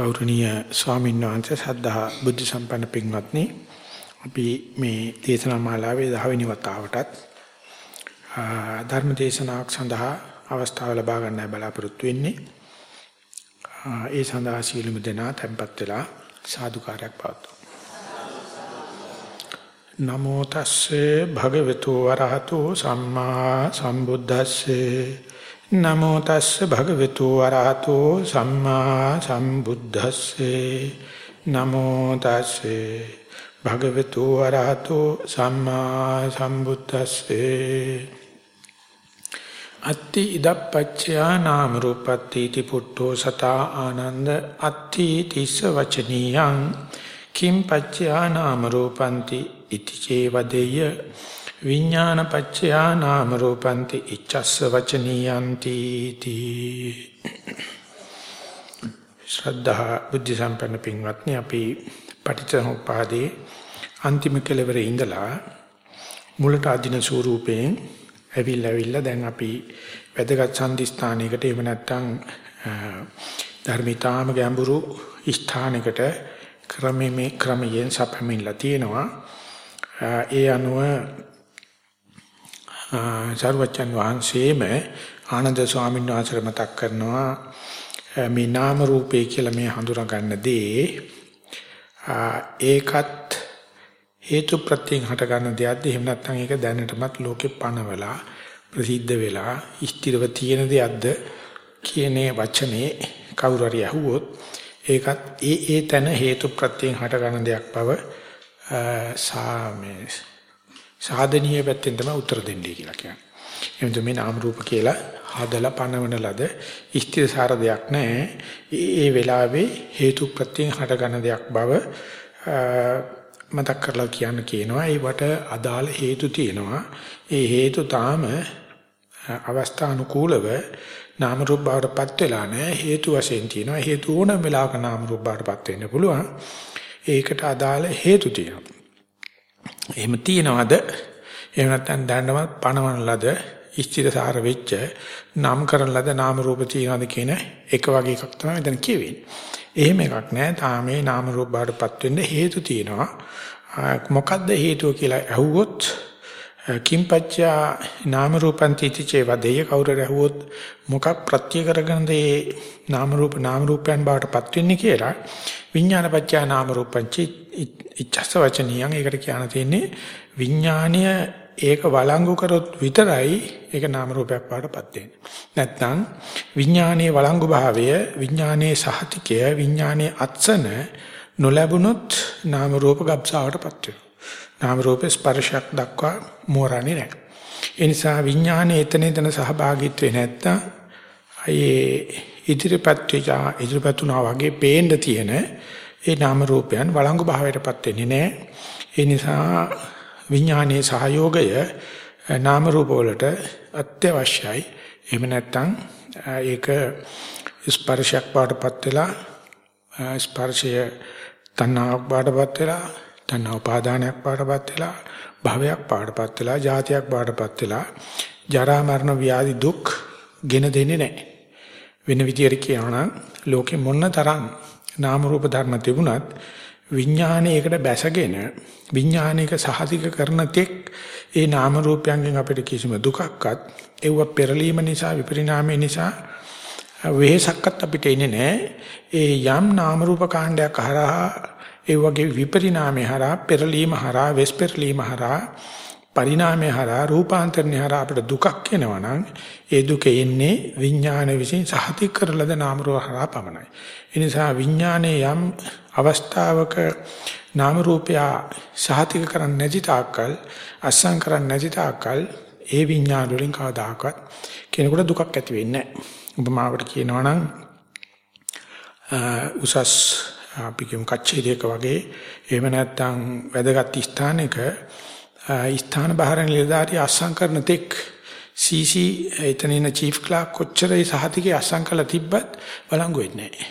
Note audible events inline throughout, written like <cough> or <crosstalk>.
ගෞරවනීය ස්වාමීන් වහන්සේ සද්ධා බුද්ධ සම්පන්න පින්වත්නි අපි මේ දේශනා මාලාවේ 10 වෙනි වතාවටත් ධර්ම දේශනාවක් සඳහා අවස්ථාව ලබා ගන්නයි බලාපොරොත්තු වෙන්නේ. ඒ සඳහා සීලමු දෙනා tempත් වෙලා සාදුකාරයක් පවත්වමු. නමෝ තස්සේ භගවතු වරහතෝ සම්මා සම්බුද්දස්සේ නමෝ තස්ස භගවතු වරහතෝ සම්මා සම්බුද්දස්සේ. නමෝ තස්සේ භගවතු වරහතෝ සම්මා සම්බුද්දස්සේ. අත්ති ඉදප්පච්චයා නාම රූපත්ති ති පුට්ඨෝ සතා ආනන්ද අත්ති තිස්ස වචනියං. කිම් පච්චයා නාම රූපන්ති ඉති චේවදෙය. විඥානපච්චයා නාම රූපන්ති ඉච්ඡස්ස වචනියන්ති තී. ශ්‍රද්ධා බුද්ධ සම්පන්න පින්වත්නි අපි පටිච්චසමුප්පාදේ අන්තිම කෙලවරේ ඉඳලා මුලට අදින ස්වරූපයෙන් ඇවිල්ලා ඇවිල්ලා දැන් අපි වැදගත් සම්දිස්ථානයකට එහෙම නැත්නම් ධර්මිතාම ගැඹුරු ස්ථානයකට ක්‍රමයේ ක්‍රමයෙන් සපමින්ලා තියෙනවා. ඒ අනුව සර්වචන් වහන්සේම ආනන්ද ස්වාමීන් වහන්සේ මතක් කරනවා මේ නාම රූපේ කියලා මේ හඳුනා ගන්න දේ ඒකත් හේතු ප්‍රත්‍යයෙන් හට ගන්න දෙයක්ද? එහෙම නැත්නම් ඒක දැනටමත් ලෝකේ පනවලා ප්‍රසිද්ධ වෙලා ස්ථිරව තියෙන දෙයක්ද? කියනේ වචනේ කවුරු හරි අහුවොත් ඒකත් ඒ ඒ තැන හේතු ප්‍රත්‍යයෙන් හට ගන්න දෙයක් බව සාමේ සාධනීය පැත්තෙන් තමයි උත්තර දෙන්නේ කියලා කියන්නේ. එහෙනම් මේ නාම රූප කියලා හදලා පනවන ලද ස්ථිරසාර දෙයක් නැහැ. ඒ වෙලාවේ හේතු ප්‍රත්‍යයෙන් හටගන්න දෙයක් බව මතක් කරලා කියන්න කියනවා. ඒවට අදාළ හේතු තියෙනවා. ඒ හේතු තාම අවස්ථානුකූලව නාම රූප බවටපත් වෙලා නැහැ. හේතු වශයෙන් තියෙනවා. හේතු ඕනම වෙලාවක නාම රූප බවටපත් වෙන්න පුළුවන්. ඒකට අදාළ හේතු තියෙනවා. එහෙම තියනවාද එහෙම නැත්නම් දැනනවත් පණවන ලද ස්ථිරසාර වෙච්ච නම් කරන ලද නාම රූප තියනවාද කියන එක වගේ එකක් තමයි දැන් කියවෙන්නේ. එහෙම එකක් නෑ. තාම මේ නාම රූප බාටපත් වෙන්න හේතු තියෙනවා. මොකද්ද හේතුව කියලා අහුවොත් කිම්පච්චා නාම රූපං තිතිචේ වදේ කවුරු රැහුවොත් මොකක් ප්‍රත්‍ය කරගෙනද මේ නාම රූප නාම රූපයන් බාටපත් වෙන්නේ කියලා විඥානපච්චා නාම රූපං ඉච්ඡස්ස වචනියන් ඒකට කියන්න තියෙන්නේ විඥානීය ඒක වළංගු කරොත් විතරයි ඒක නාම රූපයක් පාටපත් වෙන්නේ. නැත්නම් විඥානීය වළංගු භාවය විඥානීය සහතිකය විඥානීය අත්සන නොලැබුණොත් නාම රූප ගබ්සාවටපත් වෙනවා. නාම රූප ස්පර්ශයක් දක්වා මෝරන්නේ නැහැ. ඒ නිසා විඥානයේ එතන එතන සහභාගීත්වේ නැත්තම් අයේ ඉදිරිපත් වෙලා ඉදිරිපත් වුණා වගේ පේන්න තියෙන ඒ නාම රූපයන් වළංගු භාවයටපත් වෙන්නේ නැහැ. ඒ නිසා විඥානයේ සහයෝගය නාම රූප වලට අත්‍යවශ්‍යයි. එහෙම නැත්නම් ඒක ස්පර්ශයක් බාටපත් වෙලා ස්පර්ශය තණ්හාවක් බාටපත් වෙලා තණ්හා උපාදානයක් බාටපත් වෙලා භවයක් බාටපත් වෙලා ජාතියක් බාටපත් වෙලා ජරා මරණ ව්‍යාධි දුක් ගෙන දෙන්නේ නැහැ. වෙන විදියට කියනවා නම් ලෝකෙ මොන තරම් නාම රූප ධර්ම තිබුණත් විඥානයේකට බැසගෙන විඥානයක සහතික කරන තෙක් ඒ නාම රූපයන්ගෙන් අපිට කිසිම දුකක්වත් ඒව පෙරලීම නිසා විපරිණාමය නිසා වෙහසක්වත් අපිට එන්නේ නැහැ. ඒ යම් නාම රූප කාණ්ඩයක් හරහා ඒ වගේ විපරිණාමය හරහා පෙරලීම හරහා වෙස් පෙරලීම හරහා පරිණාමය හරහා රූපාන්තරණය හරහා අපිට දුකක් එනවා නම් ඒ දුක එන්නේ විඥාන විසින් සහතික කරලද නාම රූප හරහා පමණයි. ඒ නිසා විඥානයේ යම් අවස්ථාවක නාම රූපය සහතික කරන්නේ නැති තාක්කල් අස්සම් කරන්නේ නැති තාක්කල් ඒ විඥාන වලින් කවදාකවත් කෙනෙකුට දුකක් ඇති වෙන්නේ නැහැ. උපමාවට කියනවා නම් උසස් අපි කියමු කච්චේරියක වගේ එහෙම නැත්නම් වැදගත් ස්ථානයක ස්ථාන බාහිර නිලධාරී අස්සම් කරන තෙක් CC එතන ඉන්න චීෆ් ක්ලාක් කොච්චර ඒ සහතිකේ අස්සම් කරලා තිබ්බත් බලංගු වෙන්නේ නැහැ.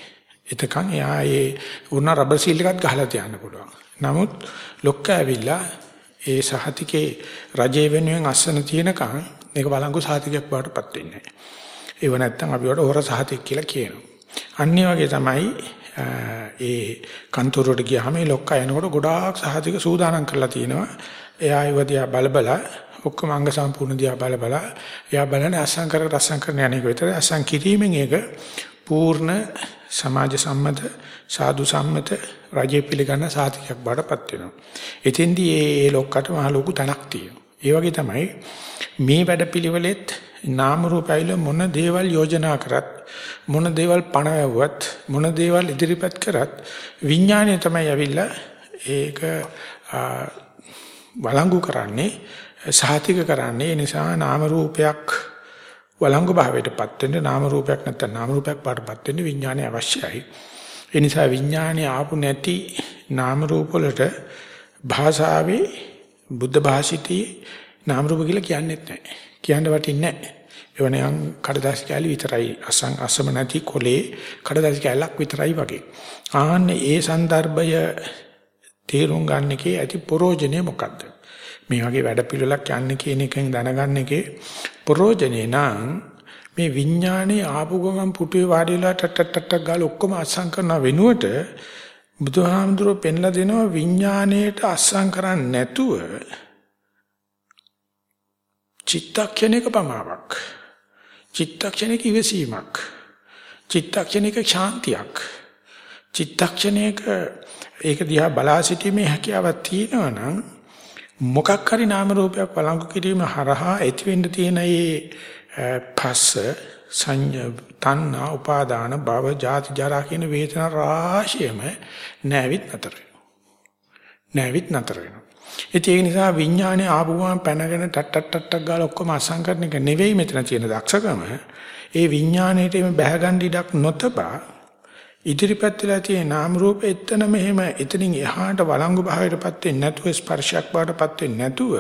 එතකන් එයා ඒ උණ රබර් සීල් එකක් ගහලා තියන්න පුළුවන්. නමුත් ලොක්ක ඇවිල්ලා ඒ සහතිකේ රජේ වෙනුවෙන් අස්සන තියෙනකන් මේක බලංගු සහතිකයක් බවට පත් වෙන්නේ නැහැ. ඒව නැත්තම් අපි වට හොර සහතික කියලා කියනවා. අනිත් වගේ තමයි ඒ කන්තරුවට ගියාම ඒ ලොක්කා එනකොට ගොඩාක් සහතික සූදානම් කරලා තිනවා. එයා ඒව දිහා බලබලා ඔක්කොම අංග සම්පූර්ණ දිහා බලබලා එයා බලන්නේ අසංකර රසංකරණ යන්නේ විතරයි. අසං කිරීමෙන් ඒක පූර්ණ සමාජ සම්මත සාදු සම්මත රජය පිළිගන්න සාතිකයක් බාටපත් වෙනවා. එතෙන්දී ඒ ලොක්කට මහ ලොකු තනක් තියෙනවා. ඒ වගේ තමයි මේ වැඩපිළිවෙලෙත් නාම රූපයිල මොන දේවල් යෝජනා කරත් මොන දේවල් පණ වැවුවත් මොන දේවල් ඉදිරිපත් කරත් විඥාණය තමයි ඇවිල්ලා ඒක වළංගු කරන්නේ සාතික කරන්නේ ඒ නිසා නාම රූපයක් වළංගු භාවයටපත් වෙන්න නාම රූපයක් නැත්නම් නාම රූපයක් පාටපත් වෙන්න විඥානය අවශ්‍යයි. ඒ නිසා විඥානය ආපු නැති නාම රූප වලට භාෂාවේ බුද්ධ භාෂිතී නාම රූප කියලා කියන්නේත් නැහැ. කියන්න වටින්නේ නැහැ. එවනම් කඩදාසි කෑලි විතරයි අසං අසම නැති කොලේ කඩදාසි කෑල්ලක් විතරයි වගේ. ආන්න ඒ સંદર્ભය තේරුම් ගන්න එකේ ඇති ප්‍රෝජනේ මොකද්ද? මේ වගේ වැඩපිළිවෙලක් යන්න කියන එකෙන් දැනගන්න එකේ ප්‍රෝජනේ නම් මේ විඥානේ ආපු ගමන් පුටුවේ වාඩිලා ටට ටට ගාලා ඔක්කොම අසං කරන වෙනුවට බුදුහාමුදුරුවෝ පෙන්ලා දෙනවා විඥාණයට අස්සම් කරන්නේ නැතුව චිත්තක්ෂණයක පමාවක් චිත්තක්ෂණයක ඉවසීමක් චිත්තක්ෂණයක ශාන්තියක් චිත්තක්ෂණයක ඒක දිහා බලා සිටීමේ හැකියාවක් තියෙනවා නම් මොකක් හරි නාම රූපයක් වළංගු කිරීම හරහා ඇති වෙන්න තියෙන මේ පස්ස සංඥා තණ්හා උපාදාන භව ජාති ජරා කියන වේදනා රාශියම නැවිත් නතර වෙනවා. නැවිත් නතර වෙනවා. ඒ නිසා විඥානේ ආපුවම පැනගෙන ටට් ටට් ටට් ගාලා ඔක්කොම අසංකරණ එක නෙවෙයි මෙතන තියෙන දක්ෂකම. ඒ විඥාණයට එimhe බැහැගන්න ඉඩක් නොතබා ඉදිරිපත් වෙලා තියෙන නාම රූප එතන මෙහෙම එතනින් එහාට වළංගු භාවයටපත් වෙන්නේ නැතුව ස්පර්ශයක් බාටපත් වෙන්නේ නැතුව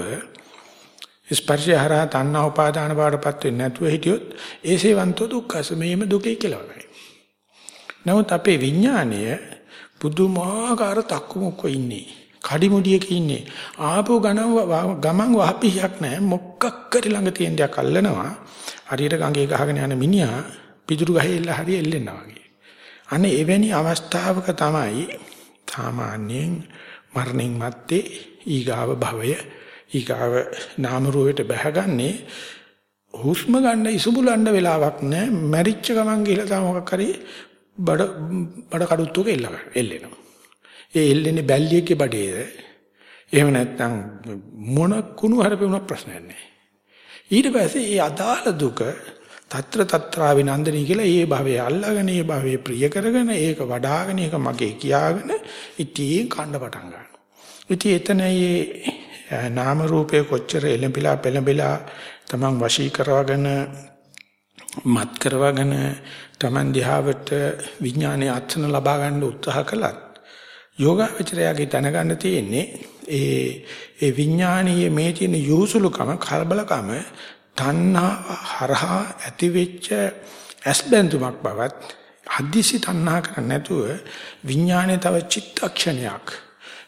ස්පර්ශය හරහා තණ්හා උපාදාන බාටපත් වෙන්නේ නැතුව හිටියොත් ඒසේවන්තෝ දුක්ඛස මේම දුකේ කියලා වගේ. නමුත් අපේ විඥාණය පුදුමාකාර තක්කමුක්ක ඉන්නේ. කඩිමුඩියක ඉන්නේ. ආපෝ ගණන් ගමන් වහපියක් නැහැ. මොකක් කරි ළඟ තියෙන දෙයක් අල්ලනවා. හරියට ගඟේ ගහගෙන යන මිනිහා පිටුරු ගහේ එල්ල හරිය එල්ලෙනවා වගේ. අනේ එවැනි අවස්ථාවක තමයි සාමාන්‍යයෙන් මරණින් මත්තේ ඊගාව භවය ඊගාව නාම රූපයට බැහැගන්නේ හුස්ම ගන්න ඉසුබුලන්න වෙලාවක් නැහැ මැරිච්ච ගමන් ගිහලා තව මොකක් හරි බඩ බඩ කඩුත්තුක එල්ලෙනවා ඒ එල්ලෙන්නේ බැල්ලියගේ බඩේද එහෙම නැත්නම් මොන කුණු හරපෙුණ ප්‍රශ්නයක් නැහැ ඊට පස්සේ ඒ අදාළ දුක తත්‍ර తත්‍රා විනන්දනී කියලා ඒ භවයේ අල්ලාගෙන ඒ භවයේ ප්‍රිය කරගෙන ඒක වඩාගෙන ඒක මගේ කියාගෙන ඉතින් කණ්ඩ පටන් ගන්නවා. ඉතින් එතන මේ නාම රූපේ කොච්චර එළඹිලා පෙළඹිලා තමන් වශී කරවගෙන මත් කරවගෙන තමන් දිහාවට විඥානයේ අත්සන ලබා ගන්න උත්සාහ කළත් යෝගාවචරයාගේ දැනගන්න තියෙන්නේ ඒ ඒ විඥානීය මේ තියෙන යොහුසුලුකම කලබලකම තණ්හා හරහා ඇතිවෙච්ච ඇස්බැඳුමක් බවත් හදිසි තණ්හා කරන්නේ නැතුව විඥානයේ තව චිත්තක්ෂණයක්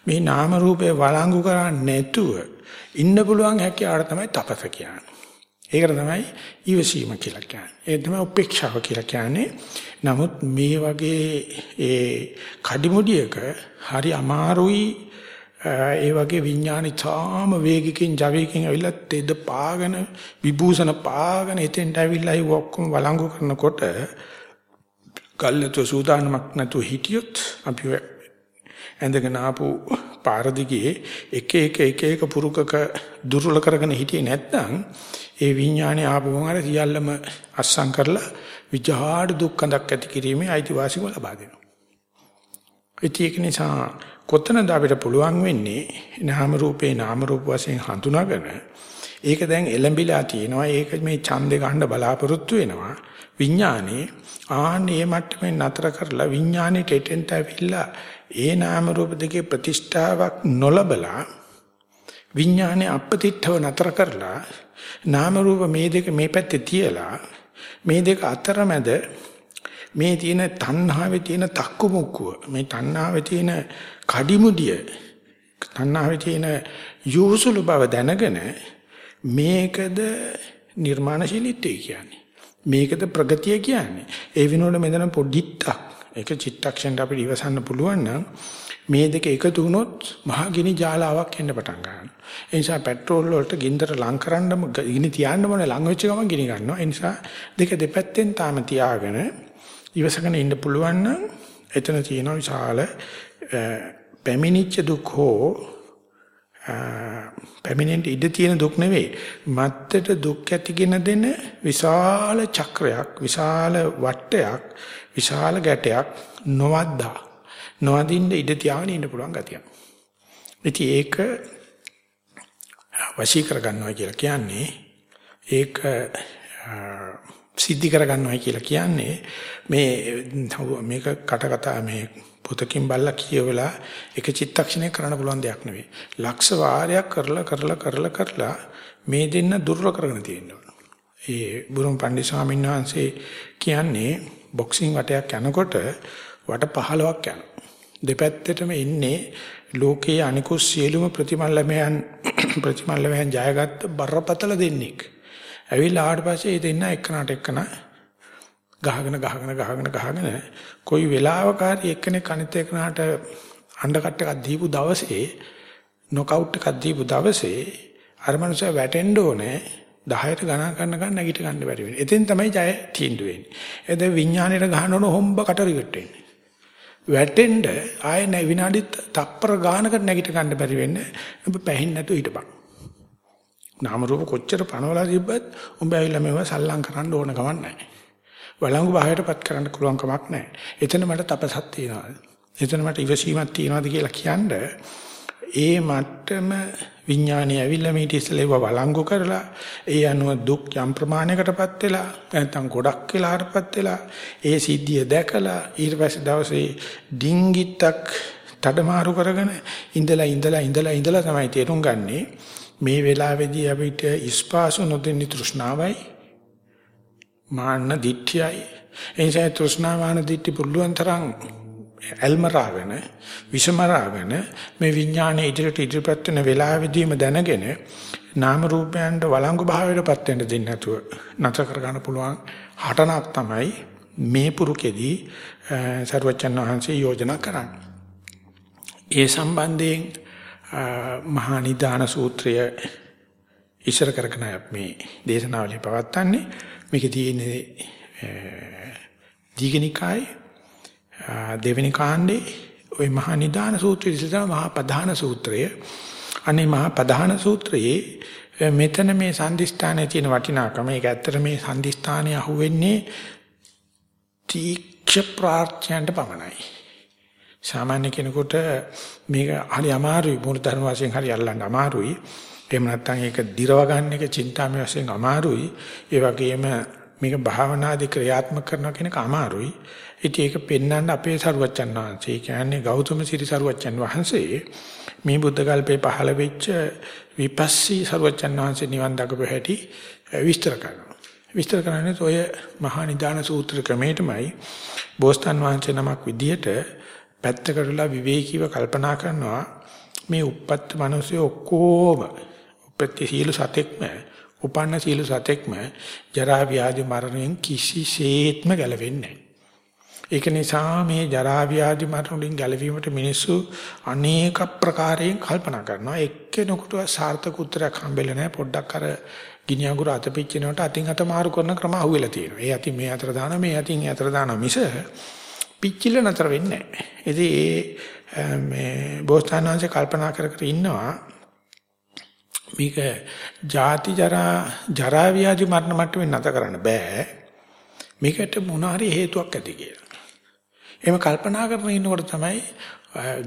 මේ නාම රූපේ වළංගු කරන්නේ නැතුව ඉන්න පුළුවන් හැකියාවට තමයි තපස කියන්නේ. ඒකට තමයි ඊවසීම කියලා කියන්නේ. ඒ තමයි උපේක්ෂාව කියලා කියන්නේ. නමුත් මේ වගේ ඒ කඩිමුඩියක හරි අමාරුයි ඒ වගේ විඥානි තාම වේගකින් ජවයකින් ඇවිල්ලා තෙද පාගෙන විභූෂණ පාගෙන එතෙන්ට ඇවිල්ලා ඒ ඔක්කොම වළංගු කරනකොට කල්ලතු සූදානමක් නැතුව හිටියොත් අපි ඇඳගෙන ආපු පාර දිගේ එක එක එක එක පුරුකක දුර්වල කරගෙන හිටියේ නැත්නම් ඒ විඥානේ ආපු මොහොත සියල්ලම අස්සම් කරලා විජහාඩ දුක්ඛඳක් ඇති කිරීමේ අයිතිවාසිකම ලබා දෙනවා. ඒක නිසා කොතනද අපිට පුළුවන් වෙන්නේ? නාම රූපේ නාම රූප වශයෙන් හඳුනාගෙන ඒක දැන් එළඹිලා තියෙනවා. ඒක මේ ඡන්දේ ගන්න බලාපොරොත්තු වෙනවා. විඥානේ ආන්නේ මට්ටමේ නතර කරලා විඥානේ ටෙටෙන්ට ඇවිල්ලා ඒ නාම රූප දෙකේ ප්‍රතිෂ්ඨාවක් නොලබලා විඥානේ අපතිත්ව නතර කරලා නාම රූප මේ දෙක මේ පැත්තේ තියලා මේ දෙක අතරමැද මේ තියෙන තණ්හාවේ තියෙන තක්කු මුක්කුව මේ තණ්හාවේ තියෙන කඩිමුඩිය තණ්හාවේ තියෙන යොහුසුළු බව දැනගෙන මේකද නිර්මාණශීලීත්වය කියන්නේ. මේකද ප්‍රගතිය කියන්නේ. ඒ වෙනුවට මෙතන පොඩිත්තක් එක චිත්තක්ෂණයට අපිට ඉවසන්න පුළුවන් නම් මේ දෙක එකතු වුණොත් මහා ගිනි ජාලාවක් එන්න පටන් ගන්නවා. ඒ නිසා පෙට්‍රෝල් වලට ගින්දර ලං කරන්න ගිනි තියන්න ඕනේ ලං වෙච්ච ගමන් ගිනි ගන්නවා. ඒ නිසා දෙක දෙපැත්තෙන් තාම තියාගෙන ඉවසගෙන ඉන්න පුළුවන් නම් එතන තියෙන විශාල පැමිණිච්ච දුක් හෝ පැමිණෙන්න ඉඩ තියෙන දුක් නෙවෙයි මත්තට දුක් ඇතිගෙන දෙන විශාල චක්‍රයක් විශාල වටයක් විශාල ගැටයක් නොවද්දා නොවදින්න ඉඩ තියාගෙන ඉන්න පුළුවන් ගතියක්. ඉතින් ඒක වශී කර ගන්නවා කියලා කියන්නේ ඒක සිද්ධි කර ගන්නවා කියලා කියන්නේ මේ මේක කට කතා මේ පොතකින් බල්ලා කියවලා එක චිත්තක්ෂණයක් කරන්න පුළුවන් දෙයක් නෙවෙයි. ලක්ෂ වාරයක් කරලා කරලා කරලා කරලා මේ දෙන්න දුර්වල කරගෙන තියෙනවා. ඒ බුරුම් පණ්ඩිත ස්වාමීන් වහන්සේ කියන්නේ බොක්සිං වටයක් යනකොට වට 15ක් යනවා. දෙපැත්තටම ඉන්නේ ලෝකයේ අනිකුත් සියලුම ප්‍රතිමල්ලමයන් <clears throat> ප්‍රතිමල්ලමයන් ජයගත්ත බරපතල දෙන්නෙක්. ඇවිල්ලා ආවට පස්සේ ඒ දෙන්න එක්කනට එක්කන ගහගෙන ගහගෙන ගහගෙන ගහගෙන කොයි වෙලාවක හරි එක්කෙනෙක් අනිත් එක්කනට අණ්ඩකට් එකක් දීපු දවසේ නොකවුට් එකක් දීපු දවසේ අර මනුස්සයා වැටෙන්න ඕනේ 10ට ගණන් කරන ගන්න නැගිට ගන්න බැරි වෙන්නේ. එතෙන් තමයි ජය තීන්දුව වෙන්නේ. එද විඥාණයට ගහන ඕන හොම්බ කට රිවට් වෙන්නේ. වැටෙන්න ආයෙ නැ විනාඩි තප්පර ගානකට නැගිට ගන්න බැරි වෙන්නේ. ඔබ පැහින් නැතුව හිටපන්. නාම රූප කොච්චර පනවලා තිබ්බත් උඹ ඇවිල්ලා මේවා සල්ලම් කරන්න ඕන ගමන් නැහැ. වළංගු බාහිරපත් කරන්න පුළුවන් කමක් නැහැ. එතන මට තපසක් තියනවාද? එතන මට ඉවසීමක් තියනවාද කියලා කියන්නේ ඒ මට්ටම විඥානය ඇවිල්ලා මේ ඉතිසලේව වළංගු කරලා ඒ අනුව දුක් යම් ප්‍රමාණයකටපත් වෙලා නැත්නම් ගොඩක් වෙලාටපත් වෙලා ඒ සිද්ධිය දැකලා ඊට පස්සේ දවසේ ඩිංගිත්තක් තඩමාරු කරගෙන ඉඳලා ඉඳලා ඉඳලා ඉඳලා තමයි තේරුම් ගන්නේ. මේ වෙලාවේදී අපිට ඉස්පාසු නොදෙන්නි තෘෂ්ණාවයි මාන්න දිට්ඨියයි. එනිසා තෘෂ්ණා මාන දිට්ඨි පුළුවන් තරම් ඇල්මරාගෙන විෂමරාගෙන මේ විඥානයේ ඉදිරියට ඉදිරියපත් වෙන වෙලාවෙදීම දැනගෙන නාම රූපයන්ට වළංගු භාවයටපත් වෙන්න දෙන්නේ නැතුව නැතර කරගන්න පුළුවන් හටනක් තමයි මේ පුරුකෙදී සර්වචන් වහන්සේ යෝජනා කරන්නේ. ඒ සම්බන්ධයෙන් මහා නිදාන සූත්‍රය ඉස්සර කරගෙන මේ දේශනාවලිය පවත්වන්නේ මේකේ තියෙන්නේ දීගනිකායේ දෙවෙනි කාණ්ඩේ ওই මහා නිදාන සූත්‍රය ඉස්සර මහා ප්‍රධාන සූත්‍රය අනේ මහා ප්‍රධාන සූත්‍රයේ මෙතන මේ සම්දිස්ථානයේ තියෙන වටිනාකම ඒක ඇත්තට මේ සම්දිස්ථානයේ අහුවෙන්නේ තීක්ෂ ප්‍රාර්ථයන්ට පමණයි සාමාන්‍ය කෙනෙකුට මේක හරි අමාරුයි මූල ධර්ම වශයෙන් හරි අල්ලන්න අමාරුයි එහෙම නැත්නම් ඒක දිරව ගන්න එක චින්තාමය වශයෙන් අමාරුයි. ඒ වගේම මේක භාවනාදී ක්‍රියාත්මක කරනවා කියන එක අමාරුයි. ඉතින් ඒක පෙන්වන්න අපේ සරුවච්චන් වහන්සේ කියන්නේ ගෞතම සිරි සරුවච්චන් වහන්සේ මේ බුද්ධ කල්පේ පහළ වෙච්ච විපස්සී සරුවච්චන් වහන්සේ නිවන් දකපු හැටි විස්තර කරනවා. විස්තර කරන්නේ ඔය මහා නිදාන සූත්‍ර ක්‍රමයටමයි බෝසතාන් වහන්සේ නමක් විදියට පැත්තකටලා විවේකීව කල්පනා කරනවා මේ උප්පත්ති මිනිස්සු ඔක්කොම උපත්ති සීල සතෙක්ම උපන්න සීල සතෙක්ම ජරා ව්‍යාධි මරණයෙන් කිසිසේත්ම ගැලවෙන්නේ ඒක නිසා මේ ජරා ව්‍යාධි මරණ වලින් ගැලවීමට මිනිස්සු අනේක ප්‍රකාරයෙන් කල්පනා කරනවා එක්කෙනෙකුට සාර්ථක උත්තරයක් හම්බෙන්නේ නැහැ පොඩ්ඩක් අර ගිනි අඟුර අත පිච්චෙනකොට අතින් අත මාරු කරන ක්‍රම අහුවෙලා තියෙනවා. ඒ අතින් මේ අතර දානවා මේ අතින් ඒ අතර දානවා මිස පිච්චිල නතර වෙන්නේ නැහැ. ඉතින් මේ බෝසතාණන්සේ කල්පනා කර කර ඉන්නවා මේක ජාති ජරා ජරා ව්‍යාධි මරණ මට්ටමින් නැත කරන්න බෑ. මේකට මොන හරි හේතුවක් ඇති කියලා. එහෙම කල්පනා කරගෙන ඉන්නකොට තමයි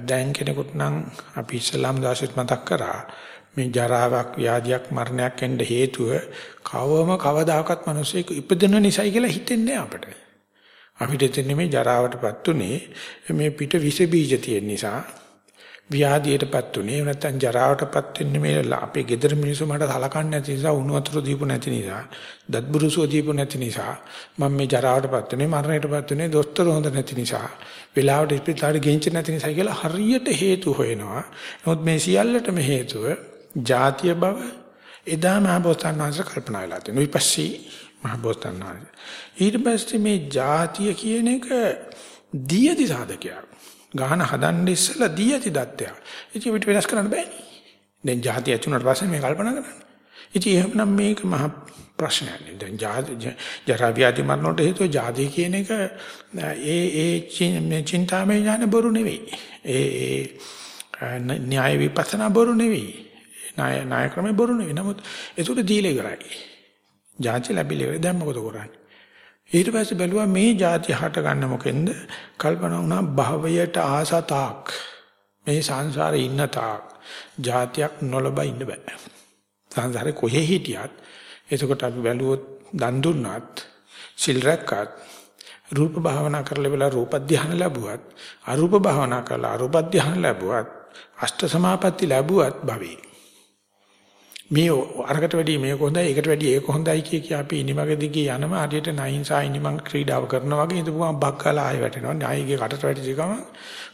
දැන් කෙනෙකුට නම් අපි ඉස්ලාම් දාසෙත් මතක් කරා මේ ජරාවක් ව්‍යාධියක් මරණයක් එන්න හේතුව කවම කවදාකවත් මිනිස්සෙක් ඉපදෙන නිසයි කියලා හිතෙන්නේ අපිට. අපිට එතන මේ ජරාවටපත් උනේ මේ පිට විස බීජ තියෙන නිසා ව්‍යාධියටපත් උනේ. නැත්නම් ජරාවටපත් වෙන්නේ මේ අපේ ගෙදර මිනිස්සු මට සලකන්නේ නැති නිසා උණු වතුර දීපු නැති නිසා දත්බුරුසුව දීපු නැති නිසා මම මේ ජරාවටපත් උනේ මරණයටපත් උනේ දොස්තර හොඳ නැති නිසා වෙලාවට ඉස්පිතාලේ ගෙන්ච නැති නිසා කියලා හරියට හේතු හොයනවා. නමුත් මේ සියල්ලටම හේතුව ජාතිය බව එදා මහබෝසතාණන් වහන්සේ කල්පනා වෙලා තියෙනවා. විපස්සී මහබෝසතාණන් වහන්සේ. ඊට පස්සේ මේ ජාතිය කියන එක දීයති සාධකයක්. ගහන හදන්න ඉස්සලා දීයති දත්තයක්. ඉතින් අපිට වෙනස් කරන්න බෑනේ. දැන් ජාති ඇතුණට පස්සේ මේ කල්පනා කරන්නේ. ඉතින් එහෙනම් මේක මහ ප්‍රශ්නයක් නේ. දැන් ජාති ජරා ව්‍යාධි මරණ වලට හේතුව ජාති කියන එක ඒ ඒ චින්තාමය ඥාන බොරු නෙවෙයි. ඒ ඒ න්‍යාය විපස්සනා බොරු නෙවෙයි. නාය නාය ක්‍රමේ බොරු නෙවෙයි. නමුත් ඒකට දීලා ඉවරයි. ජාති ලැබිලා ඉවරයි. දැන් මොකද කරන්නේ? ඊට පස්සේ බැලුවා මේ ಜಾති හට ගන්න මොකෙන්ද? කල්පනා වුණා භවයට ආසතාක් මේ සංසාරේ ඉන්න තාක්. ಜಾතියක් නොලබ ඉන්න බෑ. සංසාරේ කොහේ හිටියත් එතකොට අපි බැලුවොත් දන් දුන්නත් සිල් රැක්කත් රූප භාවනා කරලා වෙලා රූප ධානය ලැබුවත් අරූප භාවනා කරලා අරූප ධානය ලැබුවත් අෂ්ට සමාපatti ලැබුවත් භවේ මේ අරකට වැඩි මේක හොඳයි ඒකට වැඩි ඒක හොඳයි කිය කිය අපි ඉනිමග දිගේ යනම හරියට නයින්සා ඉනිමං ක්‍රීඩාව කරනවා වගේ ඉඳපුවම බක්කලා ආයෙ වැටෙනවා. නායිගේ කටට වැටිච්ච ගමන්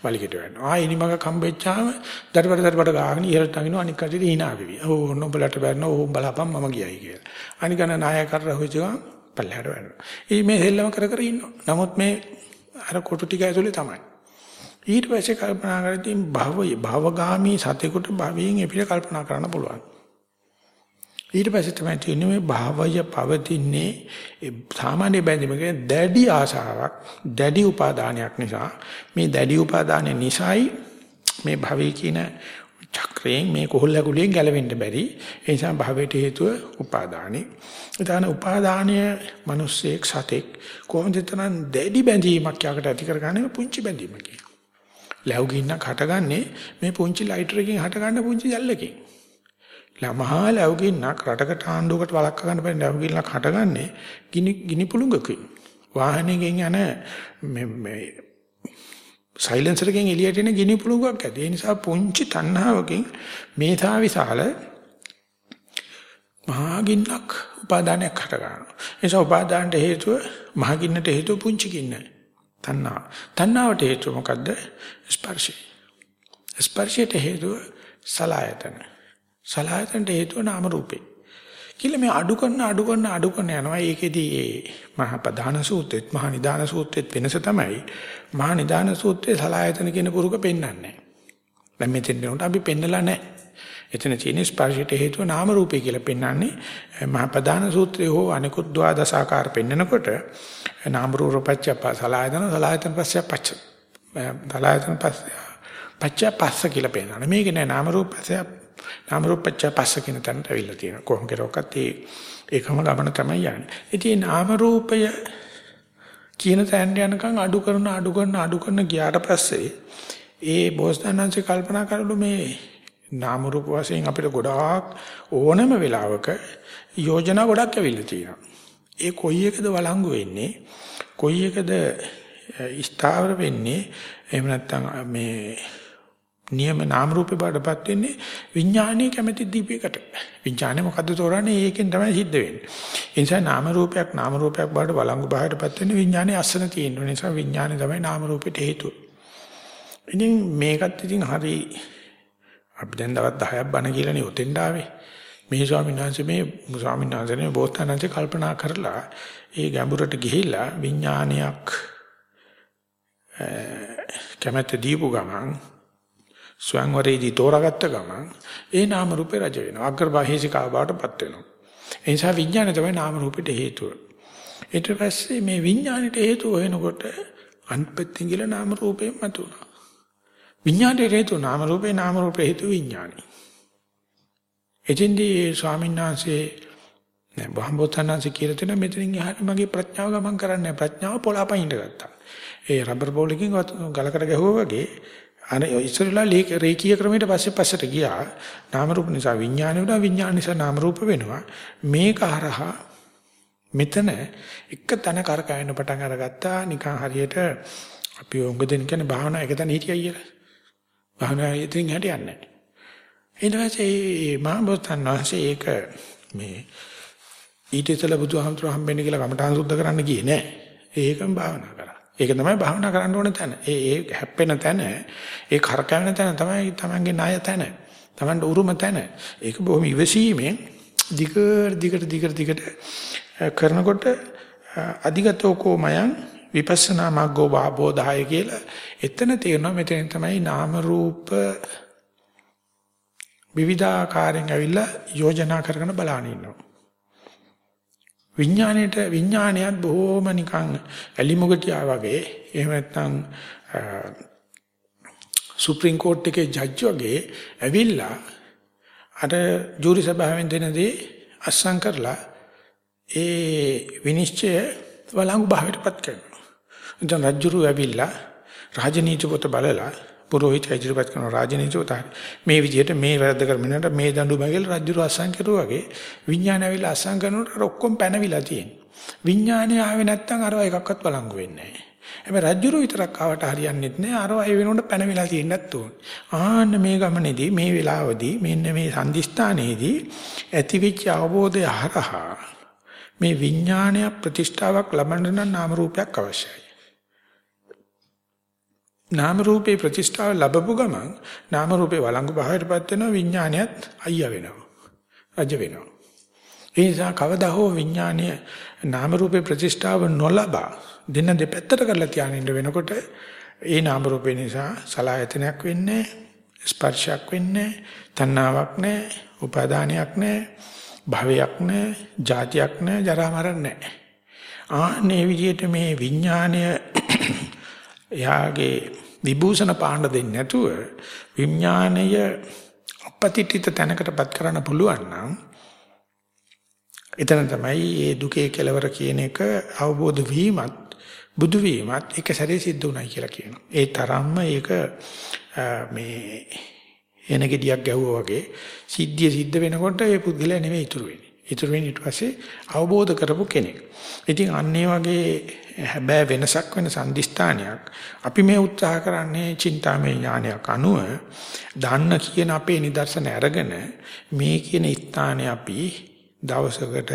වලිකට වැටෙනවා. ආයෙ ඉනිමග කම්බෙච්චාම දඩබඩ දඩබඩ ගාගෙන ඉහළට නගිනවා අනික් කටියට hina වෙවි ඕ නොබලට බැරන ඕ බලපන් මම ගියයි කියලා. අනිකන නායක කරලා හොයච්ච ගමන් පල්ලෙහාට වැටෙනවා. ඊ මේ හෙල්ලම කර කර ඉන්නවා. නමුත් මේ අර කොටු ටික ඇතුලේ තමයි. ඊට පස්සේ කල්පනා කරද්දී භවය භවගාමී සතෙකුට භවයෙන් එපිට කල්පනා කරන්න පුළුවන්. ඊට පස්සේ තමයි තියෙන්නේ මේ භාවය පවතින්නේ සාමාන්‍ය බැඳීමක දැඩි ආශාවක් දැඩි උපාදානයක් නිසා. මේ දැඩි උපාදානය නිසායි මේ භවයේ කියන චක්‍රයෙන් මේ කොහොල්ලකුලියෙන් ගැලවෙන්න බැරි. ඒ නිසා භවයට හේතුව උපාදානෙ ඊටාන උපාදානය මිනිස්සෙක් සතෙක් කොහොමද තරම් දැඩි බැඳීමක් යකට ඇති කරගන්නේ? පුංචි බැඳීමකින්. ලැබුගින්නක් හටගන්නේ මේ පුංචි ලයිටර් එකකින් හටගන්න පුංචි ජල්ලකින්. මහා ලැබුගින්නක් රටකට ආණ්ඩුවකට වළක්ව ගන්න බැරි ලැබුගින්නක් හටගන්නේ ගිනි ගිනි පුළඟකින්. වාහනයකින් යන මේ මේ සයිලන්සර් එකෙන් එළියට එන ගිනි පුළඟක් ඇති. ඒ නිසා පුංචි තණ්හාවකින් මේසා විශාල මහා ගින්නක් උපාදානයක් හට ගන්නවා. ඒ නිසා උපාදානට හේතුව මහා ගින්නට හේතුව පුංචි ගින්න. තණ්හා. තණ්හාවට හේතුව මොකද්ද? ස්පර්ශය. ස්පර්ශයට හේතුව සලායතන. සලආයතනට හේතුව නාම රූපේ. කියලා මේ අඩු කරන අඩු කරන අඩු කරන යනවා. ඒකෙදී ඒ මහා ප්‍රධාන සූත්‍රෙත් මහා නිදාන සූත්‍රෙත් වෙනස තමයි මහා නිදාන සූත්‍රයේ සලආයතන කියන පුරුක පෙන්වන්නේ. දැන් මෙතෙන් නෝට අපි පෙන්නලා නැහැ. එතන තියෙන ස්පර්ශයට හේතුව නාම රූපේ කියලා පෙන්වන්නේ මහා ප්‍රධාන සූත්‍රයේ හෝ අනිකුත් ද්වාදසාකාර පෙන්නකොට නාම රූපපච්ච සලආයතන සලආයතන පස්ස පච්ච සලආයතන පස්ස පච්ච පස්ස කියලා පෙන්වන්නේ. මේක නෑ නාම රූපපස්ස නාම රූපච්ච පස්ස කියන තැනට අවිල්ල තියෙනවා. කොහොම කෙරුවක්වත් ඒ ඒකම ගමන තමයි යන්නේ. ඉතින් නාම රූපය කියන තැනට යනකම් අඩු කරන අඩු කරන අඩු කරන ගියාට පස්සේ ඒ බෝසතාණන්සේ කල්පනා කරලු මේ නාම රූප වශයෙන් අපිට ගොඩාක් ඕනම වෙලාවක යෝජනා ගොඩක් ඇවිල්ලා තියෙනවා. ඒ කොයි එකද වළංගු වෙන්නේ? කොයි එකද ස්ථාවර වෙන්නේ? එහෙම නැත්නම් මේ නියම නාම රූපේ බාටපත් වෙන්නේ විඥානීය කැමැති දීපයකට. විඥානේ මොකද්ද තෝරන්නේ? ඒකෙන් තමයි සිද්ධ වෙන්නේ. ඒ නිසා නාම රූපයක් නාම රූපයක් බාට බලංගු බාටපත් වෙන්නේ විඥානේ අස්සන තියෙන නිසා විඥානේ තමයි නාම රූපෙට හේතුව. ඉතින් මේකත් ඉතින් හරි අපි දැන් දවස් 10ක් බණ කියලානේ උතෙන්ඩ ආවේ. මේ ස්වාමීන් වහන්සේ මේ ස්වාමීන් වහන්සේ මේ බෝසතාණන්සේ කල්පනා කරලා ඒ ගැඹුරට ගිහිල්ලා විඥානයක් කැමැත්ත දීපු ගමන් ස්වයංවරයේදී තෝරාගත්ත ගමන් ඒ නාම රූපේ රජ වෙනවා. අග්‍රබාහේසිකාව බවටපත් වෙනවා. ඒ නිසා විඥානය තමයි නාම රූපෙට හේතුව. ඊට පස්සේ මේ විඥානෙට හේතුව වෙනකොට අන්පෙත්තින් ගිල නාම රූපේ මතුණා. විඥානයේ හේතුව නාම රූපේ නාම රූපේ හේතුව විඥානයි. එතෙන්දී ස්වාමීන් වහන්සේ නෑ බහම්බෝතනන්සේ කියලා තියෙන මෙතනින් එහාට මගේ ප්‍රඥාව ගමන් කරන්නේ ප්‍රඥාව පොළාපයින්ට ගත්තා. ඒ රබර් බෝලකින් ගලකට ගැහුවා වගේ අනේ ඉස්සරලා රේකී ක්‍රමයට පස්සේ පස්සට ගියා. නාම රූප නිසා විඥානය වුණා විඥාන නිසා නාම රූප වෙනවා. මේක හරහා මෙතන එක තැන කරකවෙන්න පටන් අරගත්තා නිකන් හරියට අපි උඟ දෙන්න කියන්නේ භාවනා එක තැන හිටියයි කියලා. භාවනා ඉතින් හැටියන්නේ නැහැ. ඊට පස්සේ මහබෝසත්න් වහන්සේ ඒක මේ ඊට ඉතල බුදුහාමුදුරුවෝ හම්බෙන්න කියලා කමඨාන් සුද්ධ කරන්න ගියේ නෑ. ඒකම භාවනා කරා. ඒක තමයි භාවනා කරන්න ඕන තැන. ඒ ඒ හැප්පෙන තැන, ඒ කරකැවෙන තැන තමයි තමන්ගේ ණය තැන. තමන්ට උරුම තැන. ඒක බොහොම ඉවසීමෙන් දිගට දිගට දිගට දිගට කරනකොට අධිගතෝ කෝමයන් විපස්සනා මග්ගෝ බෝධාය කියලා එතන තේරෙනවා මෙතෙන් තමයි නාම රූප විවිධාකාරයෙන් ඇවිල්ලා යෝජනා කරගෙන බලාන ඉන්නවා. විඥාණයට විඥාණයත් බොහොම නිකන් ඇලිමුගටියා වගේ එහෙම නැත්නම් සුප්‍රීම කෝර්ට් එකේ ජජ් වගේ ඇවිල්ලා අර ජූරි සභාවෙන් දෙන දේ අස්සම් කරලා ඒ විනිශ්චය වළංගු භාවයටපත් කරනවා. දැන් රජුරු ඇවිල්ලා රාජනීති පොත බලලා පුරোহিত ඉදිරිපත් කරන රාජනීති පොත මේ විදිහට මේ වැරද්ද කරමිනට මේ දඬු බගල රජුරු අස්සම් කරුවා වගේ විඥානය ඇවිල්ලා අස්සම් කරනකොට ඔක්කොම පැනවිලා තියෙනවා. විඥානය ආවේ නැත්තම් අරවා එකක්වත් වළංගු වෙන්නේ නැහැ. හැබැයි රජ්ජුරු විතරක් ආවට හරියන්නේ නැහැ. අරවා ඒ වෙනකොට පැනවිලා තියෙන්නත් ඕන. ආන්න මේ ගමනේදී මේ වෙලාවදී මෙන්න මේ සම්දිස්ථානයේදී ඇතිවිච්ච අවබෝධය හරහා මේ විඥානය ප්‍රතිෂ්ඨාවක් ලබන්න නම් නාම රූපයක් අවශ්‍යයි. නාම රූපේ ප්‍රතිෂ්ඨාව ලැබපු ගමන් නාම රූපේ වළංගු භාවයටපත් වෙනවා විඥානයත් අයියා වෙනවා. රජ වෙනවා. ඒ නිසා කවදා හෝ විඥානය නාම රූපේ ප්‍රතිෂ්ඨාව නොලබා දෙන්න දෙපැත්තට කරලා තියාගෙන වෙනකොට ඒ නාම රූපේ නිසා සලායතනයක් වෙන්නේ ස්පර්ශයක් වෙන්නේ තණ්හාවක් නැහැ උපාදානයක් නැහැ භවයක් නැහැ ජාතියක් නැහැ ජරා මරණ නැහැ ආන්නේ විදිහට මේ විඥාණය එයාගේ විභූෂණ පාණ්ඩ දෙන්නේ නැතුව විඥාණය අපතිතිත තැනකටපත් කරන්න පුළුවන් නම් එතන තමයි මේ දුකේ කෙලවර කියන එක අවබෝධ වීමත් බුදු වීමත් එක සැරේ සිද්ධ වුණයි කියලා කියනවා. ඒ තරම්ම ඒක මේ එන ගෙඩියක් ගැහුවා වගේ සිද්ධිය සිද්ධ වෙනකොට ඒ පුද්ගලයා නෙවෙයි ඉතුරු වෙන්නේ. ඉතුරු වෙන්නේ ඊට පස්සේ අවබෝධ කරපු කෙනෙක්. ඉතින් අන්න වගේ හැබෑ වෙනසක් වෙන සම්දිස්ථානයක්. අපි මේ උත්සාහ කරන්නේ චින්තාමය ඥානයක් අනුව දන්න කියන අපේ නිදර්ශන අරගෙන මේ කියන ස්ථානේ අපි දවසකට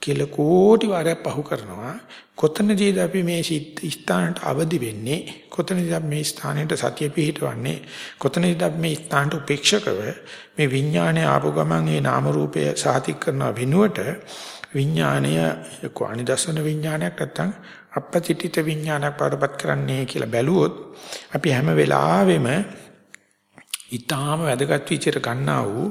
කෙල කෝටි වාරයක් පහු කරනවා. කොතනදීද අපි මේ ස්ථානට අවදි වෙන්නේ? කොතනදීද මේ ස්ථානයට සතිය පිහිටවන්නේ? කොතනදීද මේ ස්ථානට උපේක්ෂකව මේ විඥානය ආපු ගමන් මේ නාම රූපය සාතික් කරන වෙනුවට විඥානය කොහොනි දසන විඥානයක් නැත්තම් අපපතිතිත විඥානයක් පාඩපත් කරන්නේ කියලා බැලුවොත් අපි හැම වෙලාවෙම ඊටාම වැදගත් විචාර ගන්නා වූ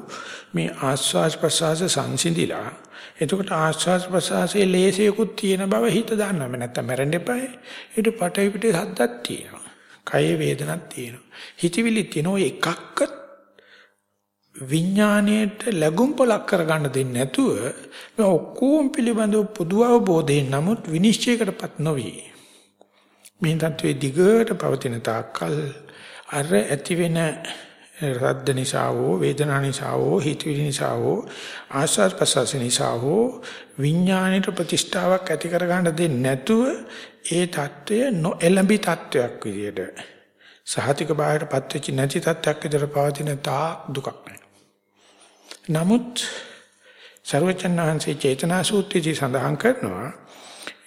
මේ ආස්වාස් ප්‍රසආස සංසිඳිලා එතකොට ආස්වාස් ප්‍රසආසයේ ලේසියකුත් තියෙන බව හිත දන්නවා. නැත්තම් මැරෙන්න එපායි ඊට පටවි පිටේ හද්දක් තියෙනවා. කයේ වේදනක් තියෙනවා. හිතවිලි තියෙනවා එකක්වත් විඥාණයට ලැබුම් පොලක් කරගන්න දෙන්නේ නැතුව මේ ඔක්කොම පිළිබඳව පොදු අවබෝධයෙන් නමුත් විනිශ්චයකටපත් නොවි. මේ தત્ත්වයේ දිගට පවතින තාක්කල් අර ඇති වෙන රද්ද නිසා හෝ වේදනා නිසා හෝ හිතවිලි නිසා හෝ ආශාර ප්‍රසස් නිසා හෝ විඥාණයට ප්‍රතිෂ්ඨාවක් ඇති කරගන්න දෙන්නේ නැතුව ඒ தત્ත්වය නොඑළඹි தત્ත්වයක් විදියට සහතික බාහිරපත් වෙච්ච නැති தත්ත්වයක් විතර පවතින තා දුකක් නෑ. නමුත් ਸਰවචන්නාංශේ චේතනා සූත්‍රයේදී සඳහන් කරනවා